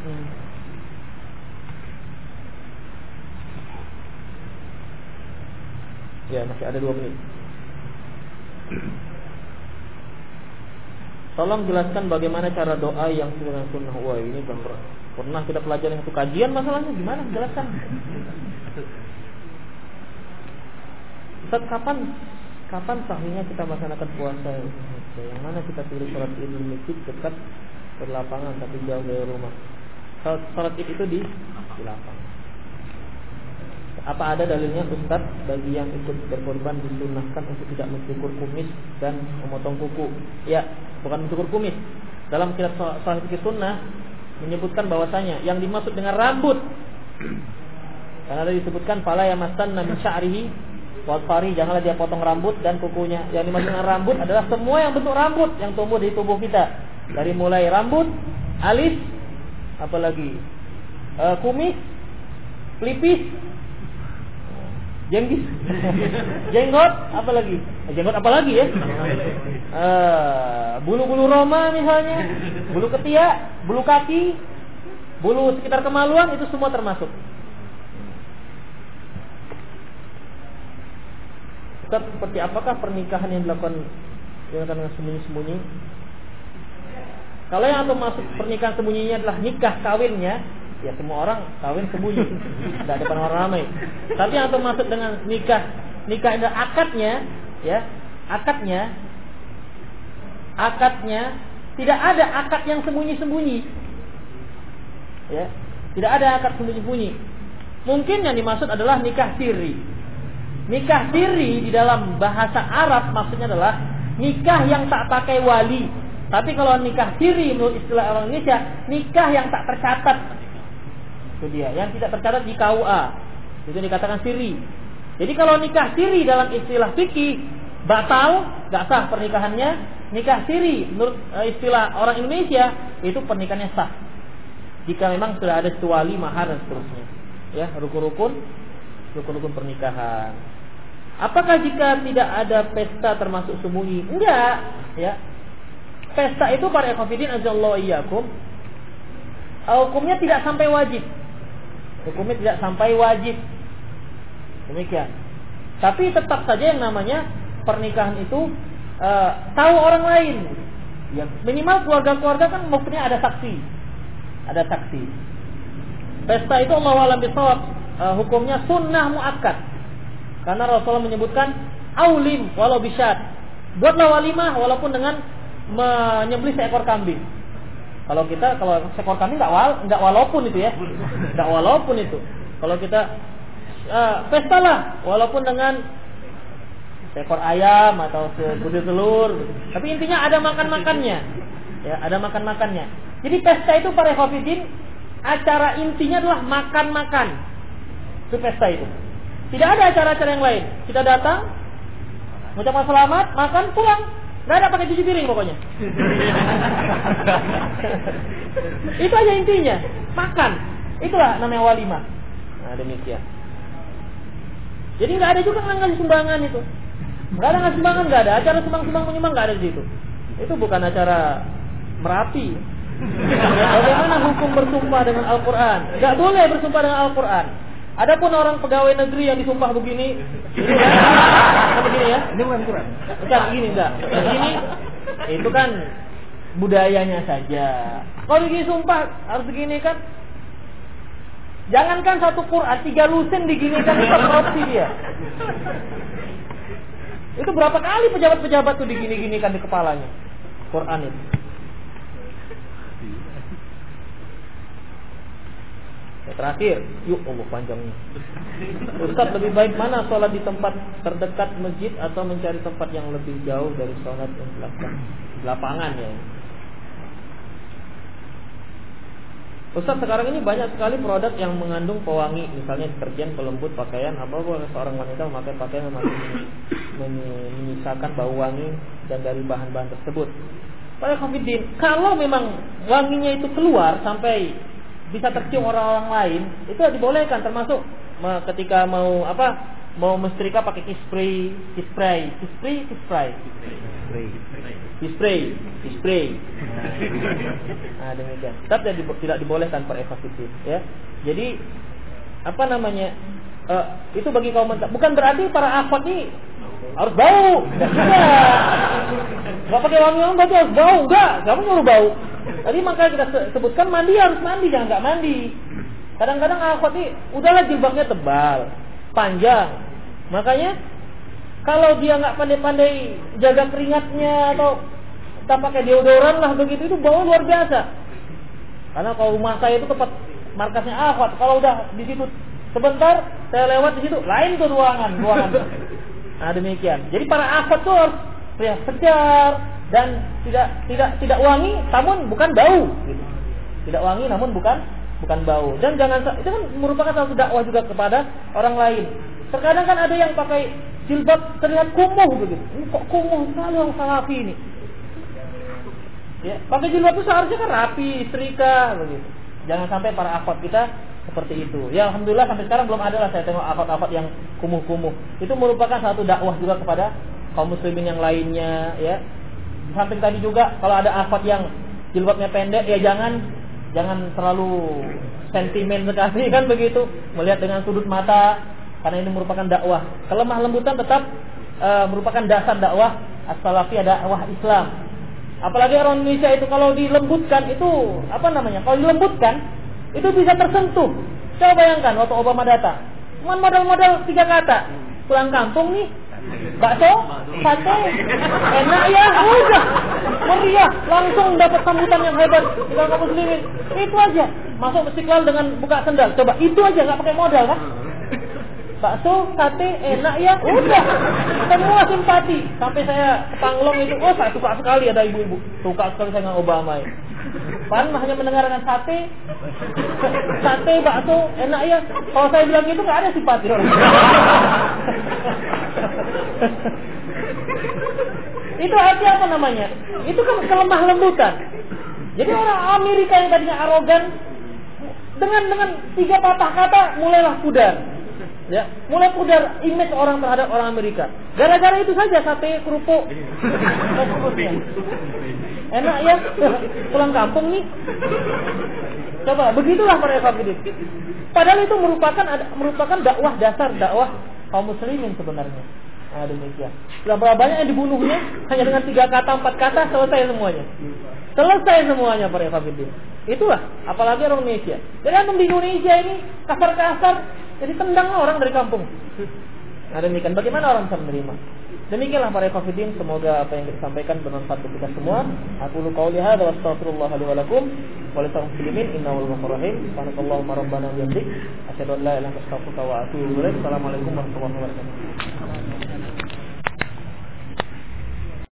A: Hmm. Ya masih ada dua menit. Tolong jelaskan bagaimana cara doa yang sesuai sunnah. Wah ini belum pernah kita pelajari satu kajian masalahnya gimana? Jelaskan. Ustaz kapan kapan sahihnya kita melaksanakan puasa? Yang mana kita pilih sholat id di masjid dekat berlapangan tapi jauh dari rumah. Sholat, sholat id itu di di lapangan. Apa ada dalilnya Ustaz bagi yang ikut berkorban disunahkan untuk tidak mencukur kumis dan memotong kuku? Ya, bukan mencukur kumis. Dalam kitab Sahih Fikih Sunnah menyebutkan bahwasanya yang dimaksud dengan rambut karena ada disebutkan pala yang masan min sya'rihi Wasfari janganlah dia potong rambut dan kukunya. Yang dimaksud dengan rambut adalah semua yang bentuk rambut yang tumbuh di tubuh kita. Dari mulai rambut, alis, apalagi e, kumis, pelipis, jenggis, jenggot, apalagi eh, jenggot apalagi ya? Eh, bulu-bulu roma misalnya, bulu ketiak, bulu kaki, bulu sekitar kemaluan itu semua termasuk. Ustaz, seperti apakah pernikahan yang dilakukan dilakukan dengan sembunyi-sembunyi? Kalau yang atau masuk pernikahan sembunyinya adalah nikah kawinnya, ya semua orang kawin sembunyi, tidak depan orang ramai. Tapi yang atau masuk dengan nikah, nikah adalah akadnya, ya, akadnya, akadnya tidak ada akad yang sembunyi-sembunyi, ya, tidak ada akad sembunyi-sembunyi. Mungkin yang dimaksud adalah nikah siri. Nikah siri di dalam bahasa Arab maksudnya adalah nikah yang tak pakai wali. Tapi kalau nikah siri menurut istilah orang Indonesia, nikah yang tak tercatat. Itu dia, yang tidak tercatat di KUA. Itu dikatakan siri. Jadi kalau nikah siri dalam istilah fikih batal, gak sah pernikahannya. Nikah siri menurut eh, istilah orang Indonesia itu pernikahannya sah. Jika memang sudah ada wali, mahar dan seterusnya. Ya, rukun-rukun rukun-rukun pernikahan. Apakah jika tidak ada pesta termasuk sembunyi? Enggak, ya. Pesta itu para ekofidin ajallahu iyyakum hukumnya tidak sampai wajib. Hukumnya tidak sampai wajib. Demikian. Tapi tetap saja yang namanya pernikahan itu e, tahu orang lain. Ya, minimal keluarga-keluarga kan maksudnya ada saksi. Ada saksi. Pesta itu Allah alam bisawab e, hukumnya sunnah muakkad karena Rasulullah menyebutkan aulim walau bisyad. Buatlah walimah walaupun dengan menyembelih seekor kambing. Kalau kita kalau seekor kambing nggak wal nggak walaupun itu ya, nggak walaupun itu. Kalau kita uh, pestalah walaupun dengan seekor ayam atau sebutir telur. Tapi intinya ada makan makannya, ya ada makan makannya. Jadi pesta itu para hafidin acara intinya adalah makan makan. Itu pesta itu. Tidak ada acara-acara yang lain. Kita datang, mengucapkan selamat, makan, pulang. Tidak ada pakai cuci piring pokoknya. itu aja intinya. Makan. Itulah namanya walimah. Nah demikian. Jadi nggak ada juga ngasih sumbangan itu. Nggak ada ngasih sumbangan, nggak ada. Acara sumbang-sumbang menyumbang nggak ada di situ. Itu bukan acara merapi. Bagaimana hukum bersumpah dengan Al-Quran? Gak boleh bersumpah dengan Al-Quran. Adapun orang pegawai negeri yang disumpah begini, ini kan, begini ya.
B: Ini bukan Quran.
A: Bukan gini enggak. Begini itu kan budayanya saja. Kalau begini sumpah harus begini kan. Jangankan satu Quran, tiga lusin diginikan itu korupsi dia. Itu berapa kali pejabat-pejabat tuh digini-ginikan di kepalanya. Quran itu. Ya, terakhir, yuk Allah panjangnya. Ustaz lebih baik mana sholat di tempat terdekat masjid atau mencari tempat yang lebih jauh dari sholat yang belakang, lapangan ya. Ustaz sekarang ini banyak sekali produk yang mengandung pewangi, misalnya deterjen, pelembut pakaian, apa boleh seorang wanita memakai pakaian yang masih menyisakan bau wangi dan dari bahan-bahan tersebut. Khafidin, kalau memang wanginya itu keluar sampai bisa tercium orang-orang lain itu dibolehkan termasuk ketika mau apa mau menstrika pakai kispray kispray kispray kispray kispray kispray nah demikian tapi tidak dibolehkan efektif ya. Jadi apa namanya uh, itu bagi kaum bukan berarti para akhwat ini harus bau. Enggak enggak pakai wangi-wangi berarti harus bau enggak kamu nyuruh bau Tadi maka kita sebutkan mandi harus mandi, jangan nggak mandi. Kadang-kadang akhwat ini udahlah jilbabnya tebal, panjang. Makanya kalau dia nggak pandai-pandai jaga keringatnya atau tak pakai deodoran lah begitu itu bau luar biasa. Karena kalau rumah saya itu tempat markasnya akhwat, kalau udah di situ sebentar saya lewat di situ, lain tuh ruangan, ruangan. Nah demikian. Jadi para akhwat tuh harus ya sejar, dan tidak tidak tidak wangi namun bukan bau. Gitu. tidak wangi namun bukan bukan bau. Dan jangan itu kan merupakan satu dakwah juga kepada orang lain. Terkadang kan ada yang pakai jilbab terlihat kumuh begitu. Kok kumuh sekali yang salafi ini? Ya pakai jilbab itu seharusnya kan rapi setrika begitu. Jangan sampai para akhwat kita seperti itu. Ya alhamdulillah sampai sekarang belum ada lah saya tengok akhwat-akhwat yang kumuh-kumuh. Itu merupakan satu dakwah juga kepada kaum muslimin yang lainnya ya. Samping tadi juga kalau ada afat yang jilbabnya pendek ya jangan jangan terlalu sentimen sekali kan begitu. Melihat dengan sudut mata karena ini merupakan dakwah. Kelemah lembutan tetap e, merupakan dasar dakwah as-salafi dakwah Islam. Apalagi orang Indonesia itu kalau dilembutkan itu apa namanya kalau dilembutkan itu bisa tersentuh. Coba bayangkan waktu Obama datang cuma modal-modal tiga kata pulang kampung nih bakso, sate, enak ya, udah meriah, langsung dapat sambutan yang hebat di kaum muslimin. Itu aja, masuk istiqlal dengan buka sendal. Coba itu aja nggak pakai modal kan? Bakso, sate, enak ya, udah semua simpati. Sampai saya kepanglong itu, oh saya suka sekali ada ibu-ibu, suka sekali saya dengan Obama ya. Pan hanya mendengarkan sate, sate, bakso, enak ya. Kalau saya bilang gitu nggak ada simpati orang. itu artinya apa namanya? Itu kan kelemah lembutan. Jadi orang Amerika yang tadinya arogan dengan dengan tiga patah kata mulailah pudar. Ya, mulai pudar image orang terhadap orang Amerika. Gara-gara itu saja sate kerupuk. Enak ya, pulang kampung nih. Coba, begitulah para evangelis. Padahal itu merupakan merupakan dakwah dasar dakwah kaum muslimin sebenarnya. Nah, demikian. Berapa banyak yang dibunuhnya? Hanya dengan tiga kata, empat kata selesai semuanya. Selesai semuanya para Efabiddin. Itulah, apalagi orang Indonesia. Jadi di Indonesia ini kasar-kasar, jadi tendang orang dari kampung. Nah demikian, bagaimana orang bisa menerima? Demikianlah para Efabiddin, semoga apa yang kita sampaikan bermanfaat untuk kita semua. Aku lu qauli hadza wa astaghfirullah li wa lakum wa li muslimin innahu ghafurur rahim. Subhanakallahumma rabbana bihamdik astaghfiruka wa warahmatullahi wabarakatuh.